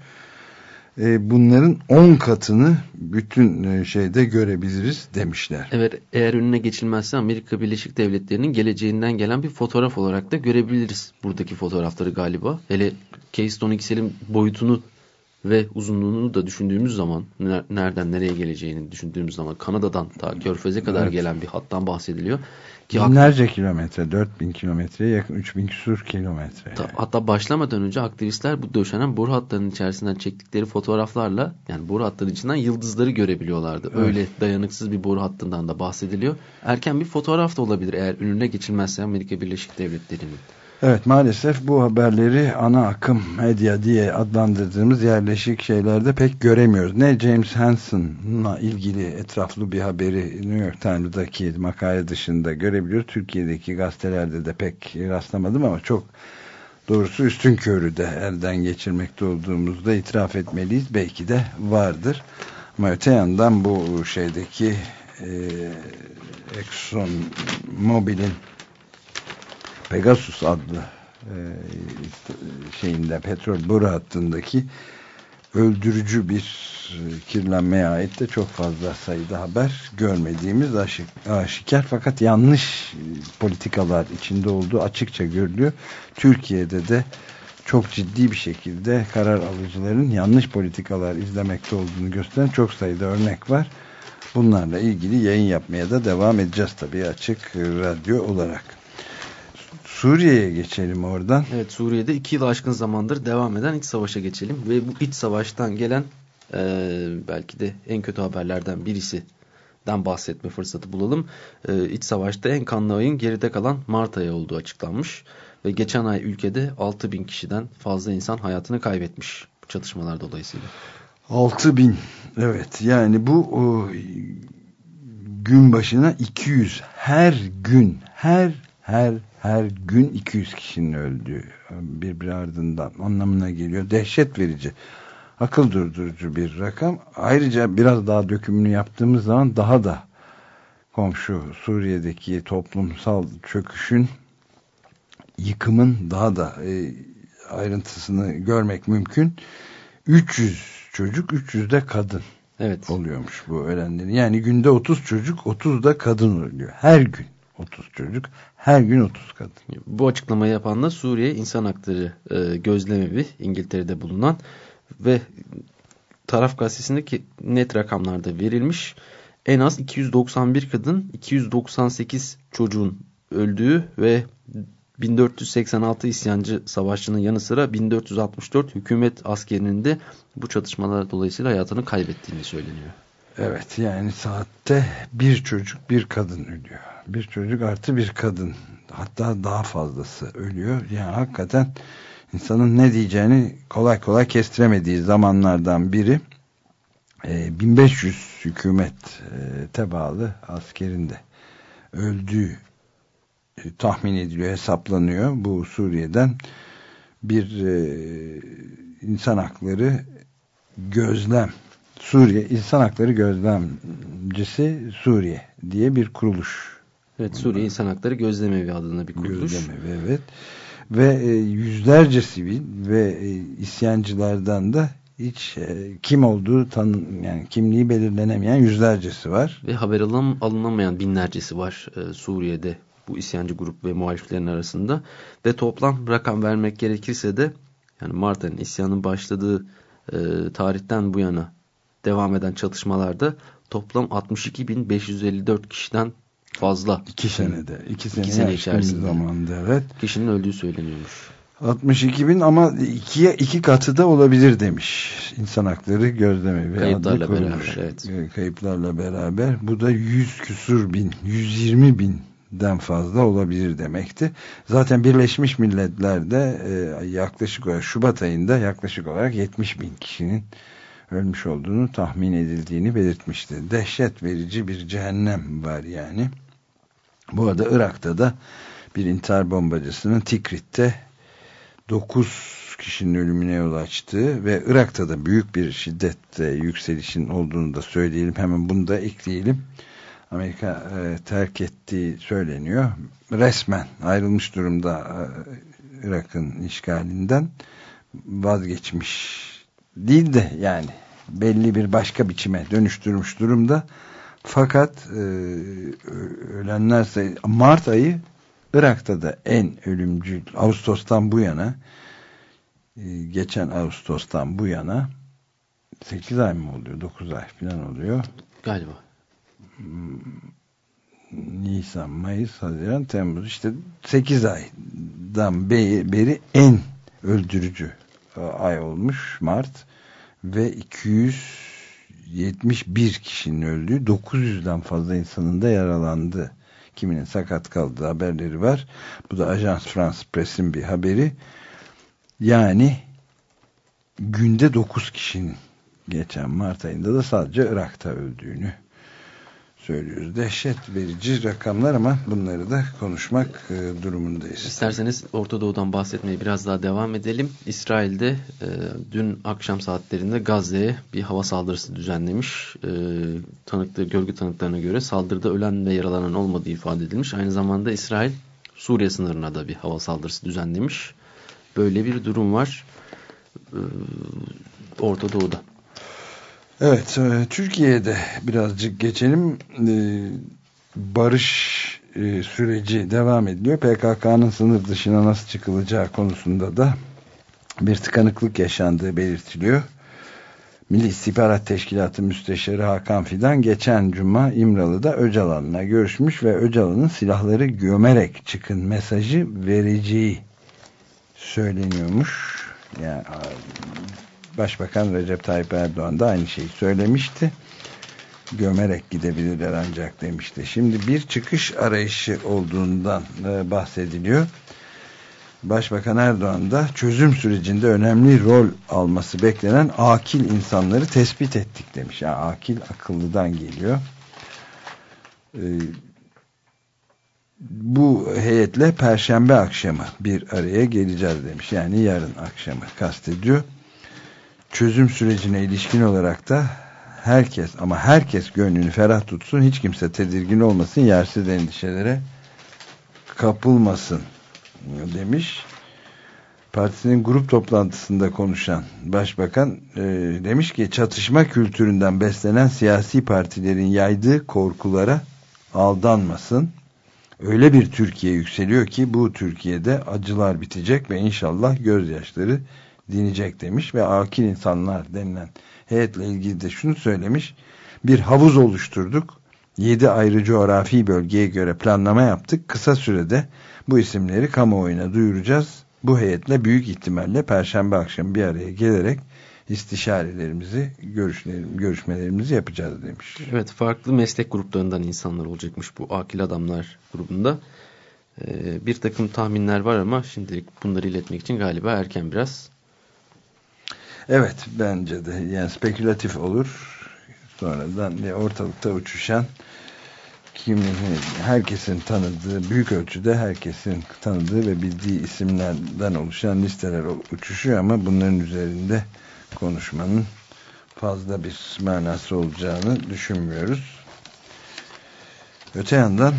E, bunların 10 katını bütün e, şeyde görebiliriz demişler. Evet eğer önüne geçilmezse Amerika Birleşik Devletleri'nin geleceğinden gelen bir fotoğraf olarak da görebiliriz buradaki fotoğrafları galiba. Hele Keystone XL'in boyutunu ve uzunluğunu da düşündüğümüz zaman nereden nereye geleceğini düşündüğümüz zaman Kanada'dan ta Körfez'e kadar evet. gelen bir hattan bahsediliyor. Binlerce kilometre, 4000 kilometreye yakın 3000 küsur kilometre. Hatta başlamadan önce aktivistler bu döşenen boru hatlarının içerisinden çektikleri fotoğraflarla yani boru hatlarının içinden yıldızları görebiliyorlardı. Evet. Öyle dayanıksız bir boru hattından da bahsediliyor. Erken bir fotoğraf da olabilir eğer önüne geçilmezse Amerika Birleşik Devletleri'nin. Evet maalesef bu haberleri ana akım medya diye adlandırdığımız yerleşik şeylerde pek göremiyoruz. Ne James Hansen'la ilgili etraflı bir haberi New York Times'daki makale dışında görebiliyoruz. Türkiye'deki gazetelerde de pek rastlamadım ama çok doğrusu üstün körü de elden geçirmekte olduğumuzda itiraf etmeliyiz. Belki de vardır. Ama öte yandan bu şeydeki e, Exxon Mobil'in Pegasus adlı e, şeyinde petrol boru hattındaki öldürücü bir kirlenmeye ait de çok fazla sayıda haber görmediğimiz aşikar fakat yanlış politikalar içinde olduğu açıkça görülüyor. Türkiye'de de çok ciddi bir şekilde karar alıcıların yanlış politikalar izlemekte olduğunu gösteren çok sayıda örnek var. Bunlarla ilgili yayın yapmaya da devam edeceğiz tabii açık radyo olarak. Suriye'ye geçelim oradan. Evet Suriye'de iki yıl aşkın zamandır devam eden iç savaşa geçelim. Ve bu iç savaştan gelen e, belki de en kötü haberlerden birisinden bahsetme fırsatı bulalım. E, iç savaşta en kanlı ayın geride kalan Mart ayı olduğu açıklanmış. Ve geçen ay ülkede 6 bin kişiden fazla insan hayatını kaybetmiş bu çatışmalar dolayısıyla. 6 bin evet yani bu o, gün başına 200 her gün her her her gün 200 kişinin öldüğü birbiri ardından anlamına geliyor. Dehşet verici. Akıl durdurucu bir rakam. Ayrıca biraz daha dökümünü yaptığımız zaman daha da komşu Suriye'deki toplumsal çöküşün yıkımın daha da e, ayrıntısını görmek mümkün. 300 çocuk 300 de kadın evet. oluyormuş bu ölenlerin. Yani günde 30 çocuk 30 da kadın ölüyor. Her gün 30 çocuk her gün 30 kadın. Bu açıklamayı yapan da Suriye İnsan Hakları e, Gözlemevi İngiltere'de bulunan ve taraf gazetesindeki net rakamlarda verilmiş. En az 291 kadın 298 çocuğun öldüğü ve 1486 isyancı savaşçının yanı sıra 1464 hükümet askerinin de bu çatışmalar dolayısıyla hayatını kaybettiğini söyleniyor. Evet yani saatte bir çocuk bir kadın ölüyor. Bir çocuk artı bir kadın hatta daha fazlası ölüyor. Yani hakikaten insanın ne diyeceğini kolay kolay kestiremediği zamanlardan biri. E, 1500 hükümete bağlı askerinde öldüğü e, tahmin ediliyor, hesaplanıyor. Bu Suriye'den bir e, insan hakları gözlem Suriye İnsan Hakları Gözlemcisi Suriye diye bir kuruluş. Evet Suriye İnsan Hakları Gözlemevi adına bir kuruluş. Gözlemevi evet. Ve e, yüzlerce sivil ve e, isyancılardan da hiç e, kim olduğu tan yani kimliği belirlenemeyen yüzlercesi var. Ve haber alın, alınamayan binlercesi var e, Suriye'de bu isyancı grup ve muhaliflerin arasında. Ve toplam rakam vermek gerekirse de yani Mart ayının isyanın başladığı e, tarihten bu yana devam eden çatışmalarda toplam 62.554 kişiden fazla. iki senede. iki sene, iki sene içerisinde. Zamanda, evet. Kişinin öldüğü söyleniyormuş. 62 bin ama ikiye iki katı da olabilir demiş. İnsan hakları gözlemi. Kayıplarla beraber. Evet. Kayıplarla beraber. Bu da 100 küsur bin, 120 binden fazla olabilir demekti. Zaten Birleşmiş Milletler'de e, yaklaşık olarak Şubat ayında yaklaşık olarak 70 bin kişinin ölmüş olduğunu tahmin edildiğini belirtmişti. Dehşet verici bir cehennem var yani. Bu arada Irak'ta da bir intihar bombacısının Tikrit'te 9 kişinin ölümüne yol açtığı ve Irak'ta da büyük bir şiddette yükselişin olduğunu da söyleyelim. Hemen bunu da ekleyelim. Amerika e, terk ettiği söyleniyor. Resmen ayrılmış durumda e, Irak'ın işgalinden vazgeçmiş değil de yani belli bir başka biçime dönüştürmüş durumda. Fakat e, ölenler sayı Mart ayı Irak'ta da en ölümcül Ağustos'tan bu yana e, geçen Ağustos'tan bu yana 8 ay mı oluyor? 9 ay falan oluyor. Galiba. Hmm, Nisan, Mayıs, Haziran, Temmuz işte 8 aydan beri en öldürücü ay olmuş Mart ve 271 kişinin öldüğü 900'den fazla insanın da yaralandı. Kiminin sakat kaldığı haberleri var. Bu da Ajans France Press'in bir haberi. Yani günde 9 kişinin geçen Mart ayında da sadece Irak'ta öldüğünü söylüyoruz. Dehşet verici rakamlar ama bunları da konuşmak e, durumundayız. İsterseniz Orta Doğu'dan bahsetmeye biraz daha devam edelim. İsrail'de e, dün akşam saatlerinde Gazze'ye bir hava saldırısı düzenlemiş. E, tanıklı, görgü tanıklarına göre saldırıda ölen ve yaralanan olmadığı ifade edilmiş. Aynı zamanda İsrail Suriye sınırına da bir hava saldırısı düzenlemiş. Böyle bir durum var e, Orta Doğu'da. Evet, e, Türkiye'de birazcık geçelim. E, barış e, süreci devam ediliyor. PKK'nın sınır dışına nasıl çıkılacağı konusunda da bir tıkanıklık yaşandığı belirtiliyor. Milli İstihbarat Teşkilatı Müsteşarı Hakan Fidan geçen cuma İmralı'da Öcalan'la görüşmüş ve Öcalan'ın silahları gömerek çıkın mesajı vereceği söyleniyormuş. Yani Başbakan Recep Tayyip Erdoğan da aynı şeyi söylemişti. Gömerek gidebilirler ancak demişti. Şimdi bir çıkış arayışı olduğundan e, bahsediliyor. Başbakan Erdoğan da çözüm sürecinde önemli rol alması beklenen akil insanları tespit ettik demiş. Yani akil akıllıdan geliyor. Ee, bu heyetle perşembe akşamı bir araya geleceğiz demiş. Yani yarın akşamı kastediyor çözüm sürecine ilişkin olarak da herkes ama herkes gönlünü ferah tutsun hiç kimse tedirgin olmasın yersiz endişelere kapılmasın demiş. Partisinin grup toplantısında konuşan başbakan e, demiş ki çatışma kültüründen beslenen siyasi partilerin yaydığı korkulara aldanmasın. Öyle bir Türkiye yükseliyor ki bu Türkiye'de acılar bitecek ve inşallah gözyaşları dinecek demiş ve akil insanlar denilen heyetle ilgili de şunu söylemiş. Bir havuz oluşturduk. Yedi ayrı coğrafi bölgeye göre planlama yaptık. Kısa sürede bu isimleri kamuoyuna duyuracağız. Bu heyetle büyük ihtimalle perşembe akşamı bir araya gelerek istişarelerimizi, görüşmelerimizi yapacağız demiş. Evet, farklı meslek gruplarından insanlar olacakmış bu akil adamlar grubunda. Ee, bir takım tahminler var ama şimdilik bunları iletmek için galiba erken biraz. Evet bence de yani spekülatif olur. Sonradan ortalıkta uçuşan kimin herkesin tanıdığı büyük ölçüde herkesin tanıdığı ve bildiği isimlerden oluşan listeler uçuşuyor ama bunların üzerinde konuşmanın fazla bir manası olacağını düşünmüyoruz. Öte yandan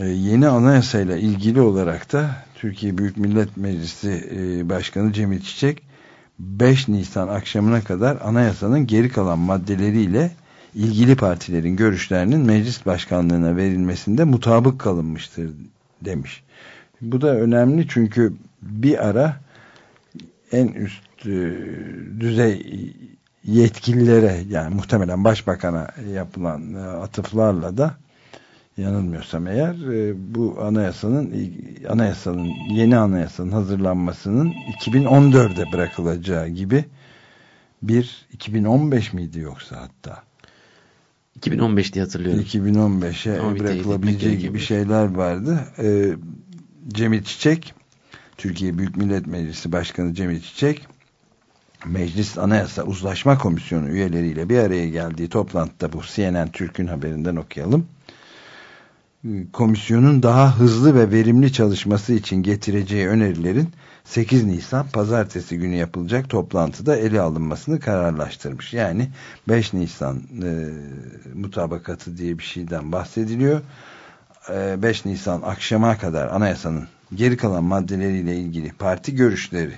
e, yeni anayasayla ilgili olarak da Türkiye Büyük Millet Meclisi e, Başkanı Cemil Çiçek 5 Nisan akşamına kadar anayasanın geri kalan maddeleriyle ilgili partilerin görüşlerinin meclis başkanlığına verilmesinde mutabık kalınmıştır demiş. Bu da önemli çünkü bir ara en üst e, düzey yetkililere yani muhtemelen başbakana yapılan e, atıflarla da yanılmıyorsam eğer e, bu anayasanın anayasanın yeni anayasanın hazırlanmasının 2014'de bırakılacağı gibi bir 2015 miydi yoksa hatta 2015 diye hatırlıyorum. 2015'e bırakılabileceği gibi, şeyler vardı. Ee, Cemil Çiçek Türkiye Büyük Millet Meclisi Başkanı Cemil Çiçek Meclis Anayasa Uzlaşma Komisyonu üyeleriyle bir araya geldiği toplantıda bu CNN Türk'ün haberinden okuyalım komisyonun daha hızlı ve verimli çalışması için getireceği önerilerin 8 Nisan pazartesi günü yapılacak toplantıda ele alınmasını kararlaştırmış. Yani 5 Nisan e, mutabakatı diye bir şeyden bahsediliyor. E, 5 Nisan akşama kadar anayasanın geri kalan maddeleriyle ilgili parti görüşleri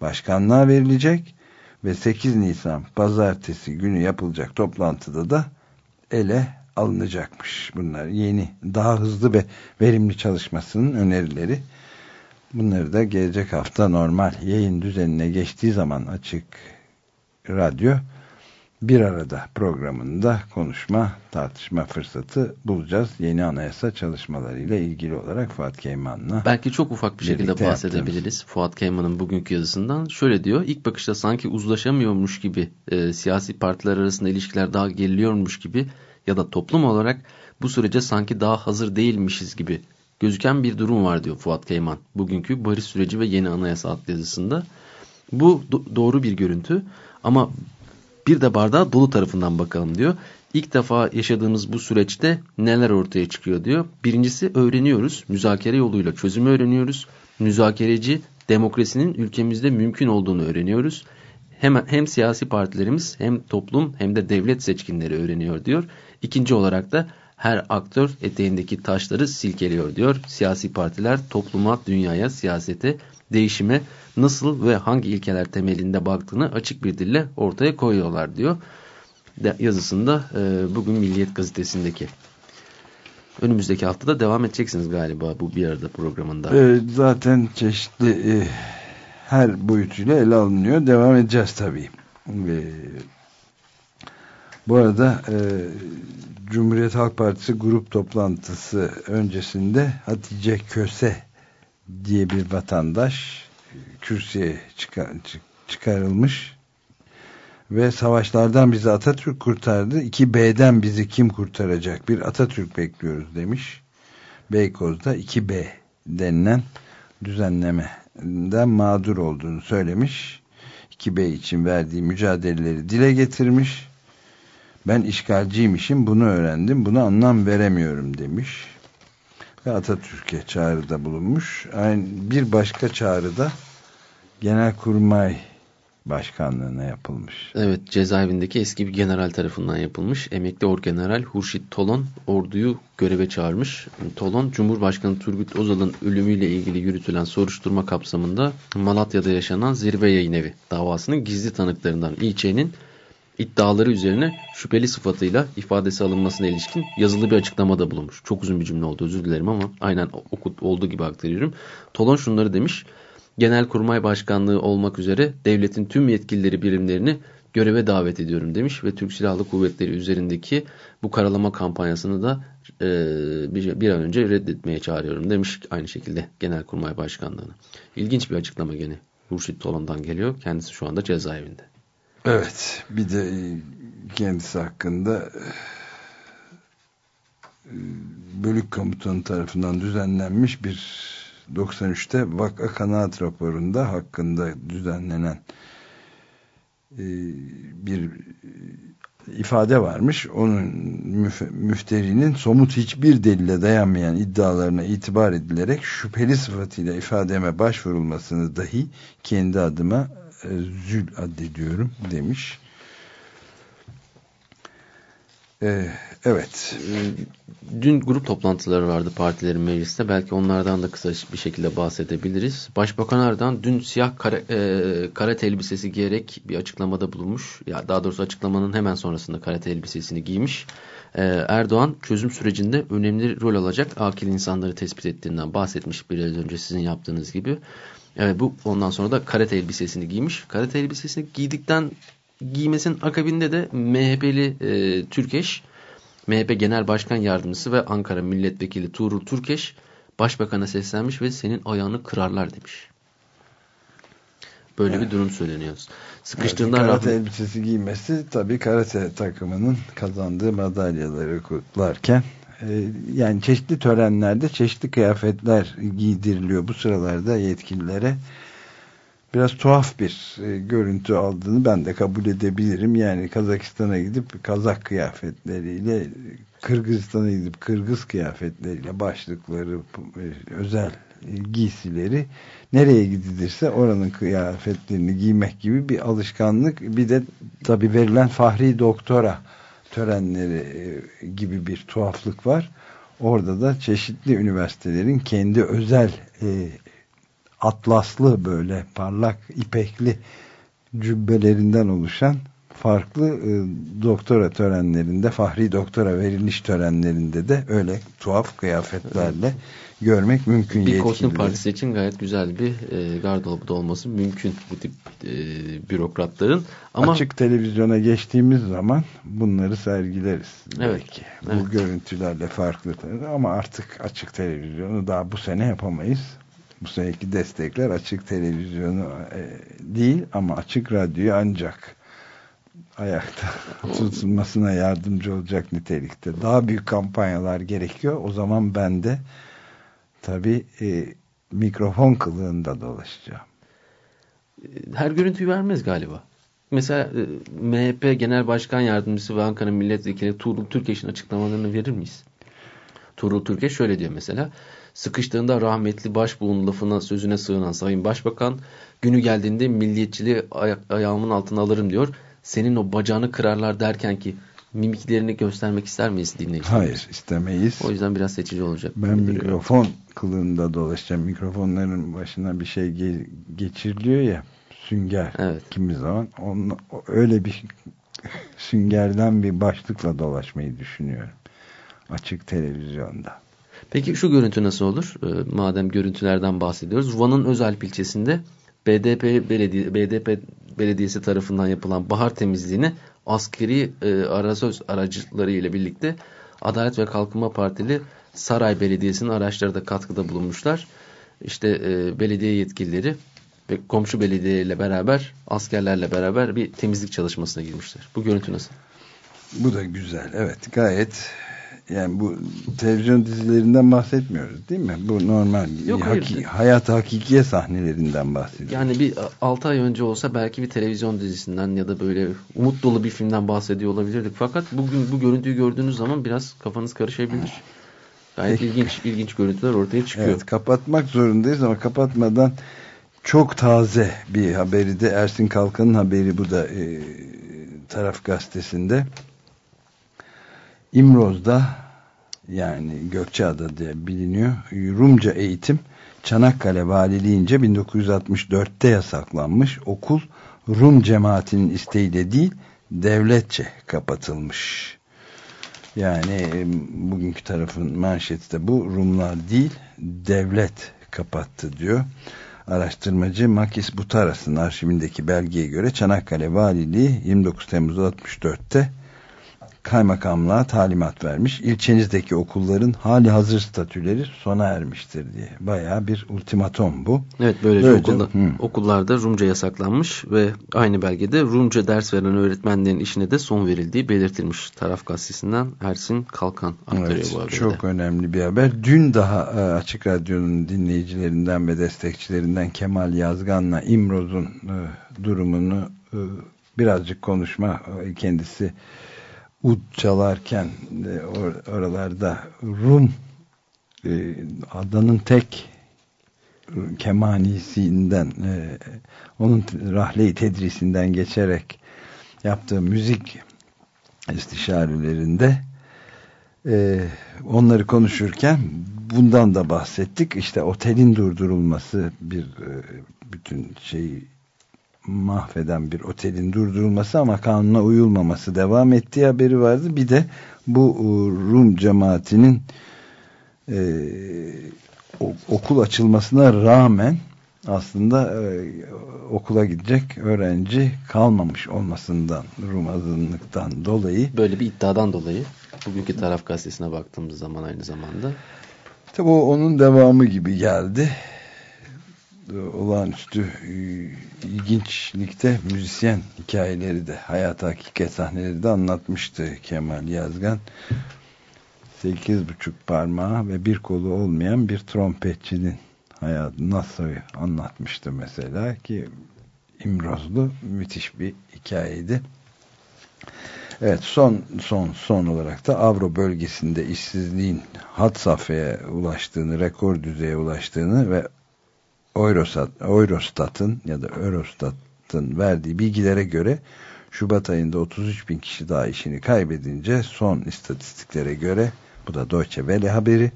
başkanlığa verilecek ve 8 Nisan pazartesi günü yapılacak toplantıda da ele alınacakmış bunlar. Yeni, daha hızlı ve verimli çalışmasının önerileri. Bunları da gelecek hafta normal yayın düzenine geçtiği zaman açık radyo bir arada programında konuşma, tartışma fırsatı bulacağız. Yeni anayasa çalışmalarıyla ilgili olarak Fuat Keyman'la. Belki çok ufak bir şekilde bahsedebiliriz yaptığımız. Fuat Keyman'ın bugünkü yazısından. Şöyle diyor, ilk bakışta sanki uzlaşamıyormuş gibi, e, siyasi partiler arasında ilişkiler daha geriliyormuş gibi ya da toplum olarak bu sürece sanki daha hazır değilmişiz gibi gözüken bir durum var diyor Fuat Keyman. Bugünkü barış süreci ve yeni anayasa adlı yazısında. Bu do doğru bir görüntü ama bir de bardağı dolu tarafından bakalım diyor. İlk defa yaşadığımız bu süreçte neler ortaya çıkıyor diyor. Birincisi öğreniyoruz. Müzakere yoluyla çözümü öğreniyoruz. Müzakereci demokrasinin ülkemizde mümkün olduğunu öğreniyoruz. Hem, hem siyasi partilerimiz hem toplum hem de devlet seçkinleri öğreniyor diyor. İkinci olarak da her aktör eteğindeki taşları silkeliyor diyor. Siyasi partiler topluma, dünyaya, siyasete, değişime nasıl ve hangi ilkeler temelinde baktığını açık bir dille ortaya koyuyorlar diyor. De, yazısında e, bugün Milliyet gazetesindeki. Önümüzdeki haftada devam edeceksiniz galiba bu bir arada programında. Evet, zaten çeşitli e, her boyutuyla ele alınıyor. Devam edeceğiz tabii. E, bu arada e, Cumhuriyet Halk Partisi grup toplantısı öncesinde Hatice Köse diye bir vatandaş kürsüye çıkar, çıkarılmış ve savaşlardan bizi Atatürk kurtardı. 2B'den bizi kim kurtaracak? Bir Atatürk bekliyoruz demiş. Beykoz'da 2B denilen düzenlemeden mağdur olduğunu söylemiş. 2B için verdiği mücadeleleri dile getirmiş. Ben işgalciymişim bunu öğrendim. Buna anlam veremiyorum demiş. Ve Atatürk'e çağrıda bulunmuş. Aynı bir başka çağrıda Genelkurmay Başkanlığına yapılmış. Evet cezaevindeki eski bir general tarafından yapılmış. Emekli Orgeneral Hurşit Tolon orduyu göreve çağırmış. Tolon Cumhurbaşkanı Turgut Özal'ın ölümüyle ilgili yürütülen soruşturma kapsamında Malatya'da yaşanan Zirve Yayın Evi davasının gizli tanıklarından İlçe'nin iddiaları üzerine şüpheli sıfatıyla ifadesi alınmasına ilişkin yazılı bir açıklamada bulunmuş. Çok uzun bir cümle oldu özür dilerim ama aynen okut, olduğu gibi aktarıyorum. Tolon şunları demiş. Genelkurmay Başkanlığı olmak üzere devletin tüm yetkilileri birimlerini göreve davet ediyorum demiş ve Türk Silahlı Kuvvetleri üzerindeki bu karalama kampanyasını da e, bir, an önce reddetmeye çağırıyorum demiş aynı şekilde Genelkurmay Başkanlığı'na. İlginç bir açıklama gene Hurşit Tolon'dan geliyor. Kendisi şu anda cezaevinde. Evet bir de kendisi hakkında e, bölük komutanı tarafından düzenlenmiş bir 93'te vaka kanaat raporunda hakkında düzenlenen e, bir ifade varmış. Onun müfterinin somut hiçbir delile dayanmayan iddialarına itibar edilerek şüpheli sıfatıyla ifademe başvurulmasını dahi kendi adıma e, zül addediyorum demiş. Ee, evet. Dün grup toplantıları vardı partilerin mecliste. Belki onlardan da kısa bir şekilde bahsedebiliriz. Başbakan Erdoğan dün siyah kare, e, karate elbisesi giyerek bir açıklamada bulunmuş. Ya daha doğrusu açıklamanın hemen sonrasında karate elbisesini giymiş. Ee, Erdoğan çözüm sürecinde önemli rol alacak akil insanları tespit ettiğinden bahsetmiş biraz önce sizin yaptığınız gibi. Evet bu ondan sonra da karate elbisesini giymiş. Karate elbisesini giydikten giymesinin akabinde de MHP'li e, Türkeş, MHP Genel Başkan Yardımcısı ve Ankara Milletvekili Tuğrul Türkeş Başbakan'a seslenmiş ve senin ayağını kırarlar demiş. Böyle evet. bir durum söyleniyor. Sıkıştığında evet, karate rahmet... elbisesi giymesi tabii karate takımının kazandığı madalyaları kutlarken e, yani çeşitli törenlerde çeşitli kıyafetler giydiriliyor bu sıralarda yetkililere biraz tuhaf bir e, görüntü aldığını ben de kabul edebilirim. Yani Kazakistan'a gidip Kazak kıyafetleriyle Kırgızistan'a gidip Kırgız kıyafetleriyle başlıkları e, özel giysileri nereye gidilirse oranın kıyafetlerini giymek gibi bir alışkanlık bir de tabi verilen fahri doktora törenleri e, gibi bir tuhaflık var. Orada da çeşitli üniversitelerin kendi özel e, atlaslı böyle parlak ipekli cübbelerinden oluşan farklı e, doktora törenlerinde, fahri doktora veriliş törenlerinde de öyle tuhaf kıyafetlerle görmek mümkün. Bir kostüm partisi için gayet güzel bir e, gardırobu olması mümkün bu tip e, bürokratların. Ama Açık televizyona geçtiğimiz zaman bunları sergileriz. Evet. Belki. Bu evet. görüntülerle farklı ama artık açık televizyonu daha bu sene yapamayız bu seneki destekler açık televizyonu e, değil ama açık radyoyu ancak ayakta tutulmasına yardımcı olacak nitelikte. Daha büyük kampanyalar gerekiyor. O zaman ben de tabi e, mikrofon kılığında dolaşacağım. Her görüntüyü vermez galiba. Mesela e, MHP Genel Başkan Yardımcısı ve Ankara Milletvekili Tuğrul Türkeş'in açıklamalarını verir miyiz? Tuğrul Türkeş şöyle diyor mesela. Sıkıştığında rahmetli başbuğun lafına sözüne sığınan Sayın Başbakan günü geldiğinde milliyetçiliği ay ayağımın altına alırım diyor. Senin o bacağını kırarlar derken ki mimiklerini göstermek ister miyiz dinleyiciler? Hayır istemeyiz. O yüzden biraz seçici olacak. Ben mikrofon kılığında dolaşacağım. Mikrofonların başına bir şey ge geçiriliyor ya sünger evet. kimi zaman onun, öyle bir süngerden bir başlıkla dolaşmayı düşünüyorum. Açık televizyonda. Peki şu görüntü nasıl olur? Ee, madem görüntülerden bahsediyoruz. Van'ın Özalp ilçesinde BDP belediye BDP belediyesi tarafından yapılan bahar temizliğini askeri e, arazöz aracıları ile birlikte Adalet ve Kalkınma Partili Saray Belediyesi'nin araçları da katkıda bulunmuşlar. İşte e, belediye yetkilileri ve komşu belediyeyle beraber askerlerle beraber bir temizlik çalışmasına girmişler. Bu görüntü nasıl? Bu da güzel. Evet gayet yani bu televizyon dizilerinden bahsetmiyoruz değil mi? Bu normal Yok, haki, hayat hakikiye sahnelerinden bahsediyoruz. Yani bir 6 ay önce olsa belki bir televizyon dizisinden ya da böyle umut dolu bir filmden bahsediyor olabilirdik. Fakat bugün bu görüntüyü gördüğünüz zaman biraz kafanız karışabilir. Gayet ilginç ilginç görüntüler ortaya çıkıyor. Evet kapatmak zorundayız ama kapatmadan çok taze bir haberi de Ersin Kalkan'ın haberi bu da e, taraf gazetesinde. İmroz'da yani Gökçeada diye biliniyor. Rumca eğitim Çanakkale Valiliğince 1964'te yasaklanmış. Okul Rum cemaatinin isteğiyle değil devletçe kapatılmış. Yani bugünkü tarafın manşeti de bu. Rumlar değil devlet kapattı diyor. Araştırmacı Makis Butaras'ın arşivindeki belgeye göre Çanakkale Valiliği 29 Temmuz 64'te kaymakamlığa talimat vermiş. İlçenizdeki okulların hali hazır statüleri sona ermiştir diye. Baya bir ultimatom bu. Evet böylece, böylece okulda, hı. okullarda Rumca yasaklanmış ve aynı belgede Rumca ders veren öğretmenlerin işine de son verildiği belirtilmiş. Taraf gazetesinden Ersin Kalkan aktarıyor evet, bu haberde. Çok önemli bir haber. Dün daha Açık Radyo'nun dinleyicilerinden ve destekçilerinden Kemal Yazgan'la İmroz'un durumunu birazcık konuşma kendisi ud çalarken or, oralarda Rum e, adanın tek kemanisinden e, onun rahle-i tedrisinden geçerek yaptığı müzik istişarelerinde e, onları konuşurken bundan da bahsettik. İşte otelin durdurulması bir e, bütün şeyi mahveden bir otelin durdurulması ama kanuna uyulmaması devam ettiği haberi vardı. Bir de bu Rum cemaatinin e, okul açılmasına rağmen aslında e, okula gidecek öğrenci kalmamış olmasından Rum azınlıktan dolayı. Böyle bir iddiadan dolayı bugünkü taraf gazetesine baktığımız zaman aynı zamanda. Tabi o onun devamı gibi geldi olağanüstü ilginçlikte müzisyen hikayeleri de hayat hakikat sahneleri de anlatmıştı Kemal Yazgan. Sekiz buçuk parmağı ve bir kolu olmayan bir trompetçinin hayatı nasıl anlatmıştı mesela ki İmrozlu müthiş bir hikayeydi. Evet son son son olarak da Avro bölgesinde işsizliğin hat safhaya ulaştığını, rekor düzeye ulaştığını ve Eurostat, Eurostat'ın ya da Eurostat'ın verdiği bilgilere göre Şubat ayında 33 bin kişi daha işini kaybedince son istatistiklere göre bu da Deutsche Welle haberi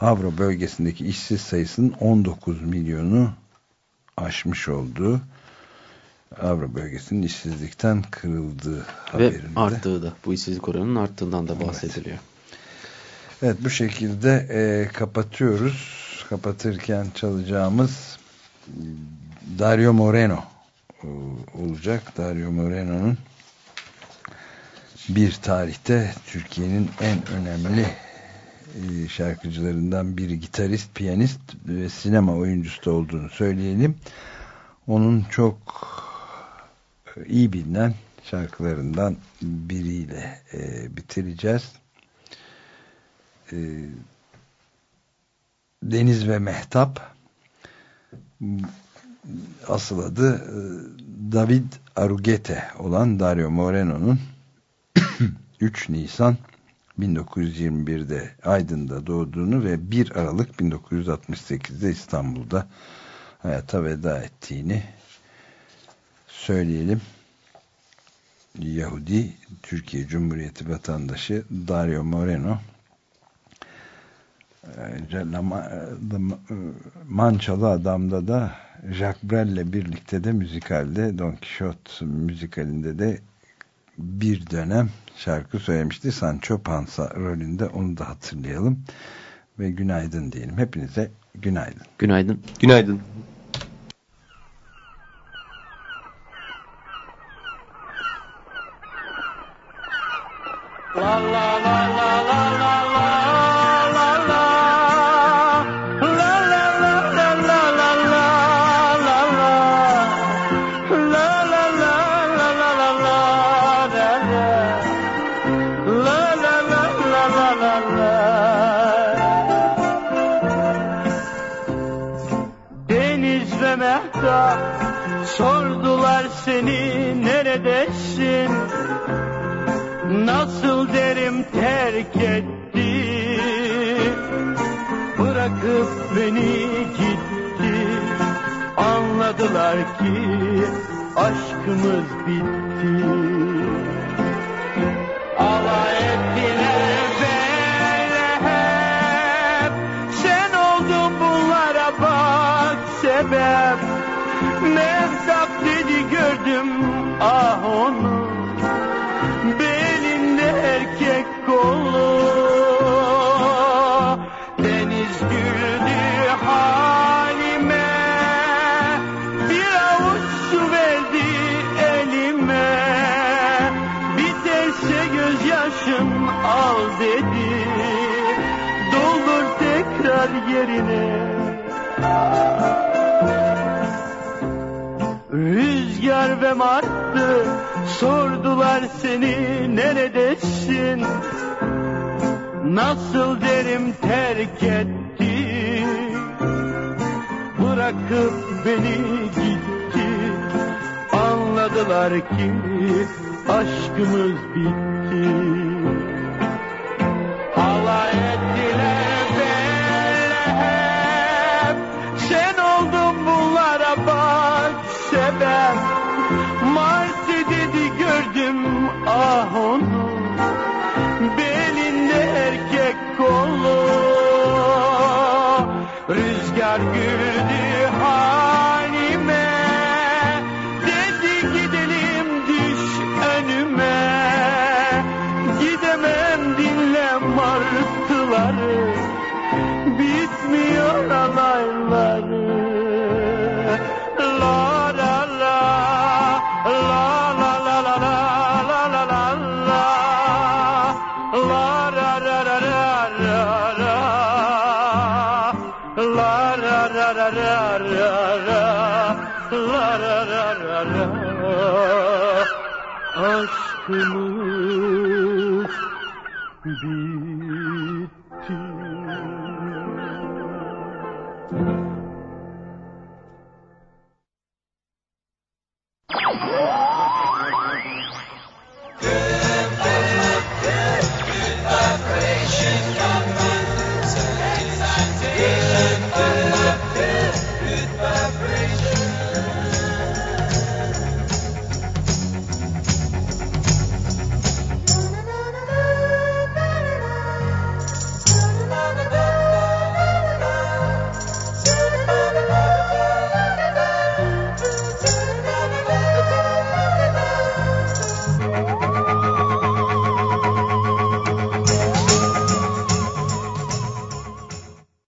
Avro bölgesindeki işsiz sayısının 19 milyonu aşmış olduğu Avro bölgesinin işsizlikten kırıldığı haberinde. Ve arttığı da bu işsizlik oranının arttığından da bahsediliyor. Evet, evet bu şekilde e, kapatıyoruz kapatırken çalacağımız Dario Moreno olacak. Dario Moreno'nun bir tarihte Türkiye'nin en önemli e, şarkıcılarından biri gitarist, piyanist ve sinema oyuncusu olduğunu söyleyelim. Onun çok iyi bilinen şarkılarından biriyle e, bitireceğiz. Deniz ve Mehtap asıl adı e, David Arugete olan Dario Moreno'nun 3 Nisan 1921'de Aydın'da doğduğunu ve 1 Aralık 1968'de İstanbul'da hayata veda ettiğini söyleyelim. Yahudi Türkiye Cumhuriyeti vatandaşı Dario Moreno Mançalı Adam'da da Jacques Brel'le birlikte de müzikalde Don Quixote müzikalinde de bir dönem şarkı söylemişti. Sancho Panza rolünde onu da hatırlayalım. Ve günaydın diyelim. Hepinize günaydın. Günaydın. Günaydın. Aşkımız bitti Ve martı sordular seni neredesin? Nasıl derim terk etti? Bırakıp beni gitti. Anladılar ki aşkımız bitti. Alay ettiler Sen oldun bunlara bak sebep Martı dedi gördüm ah onu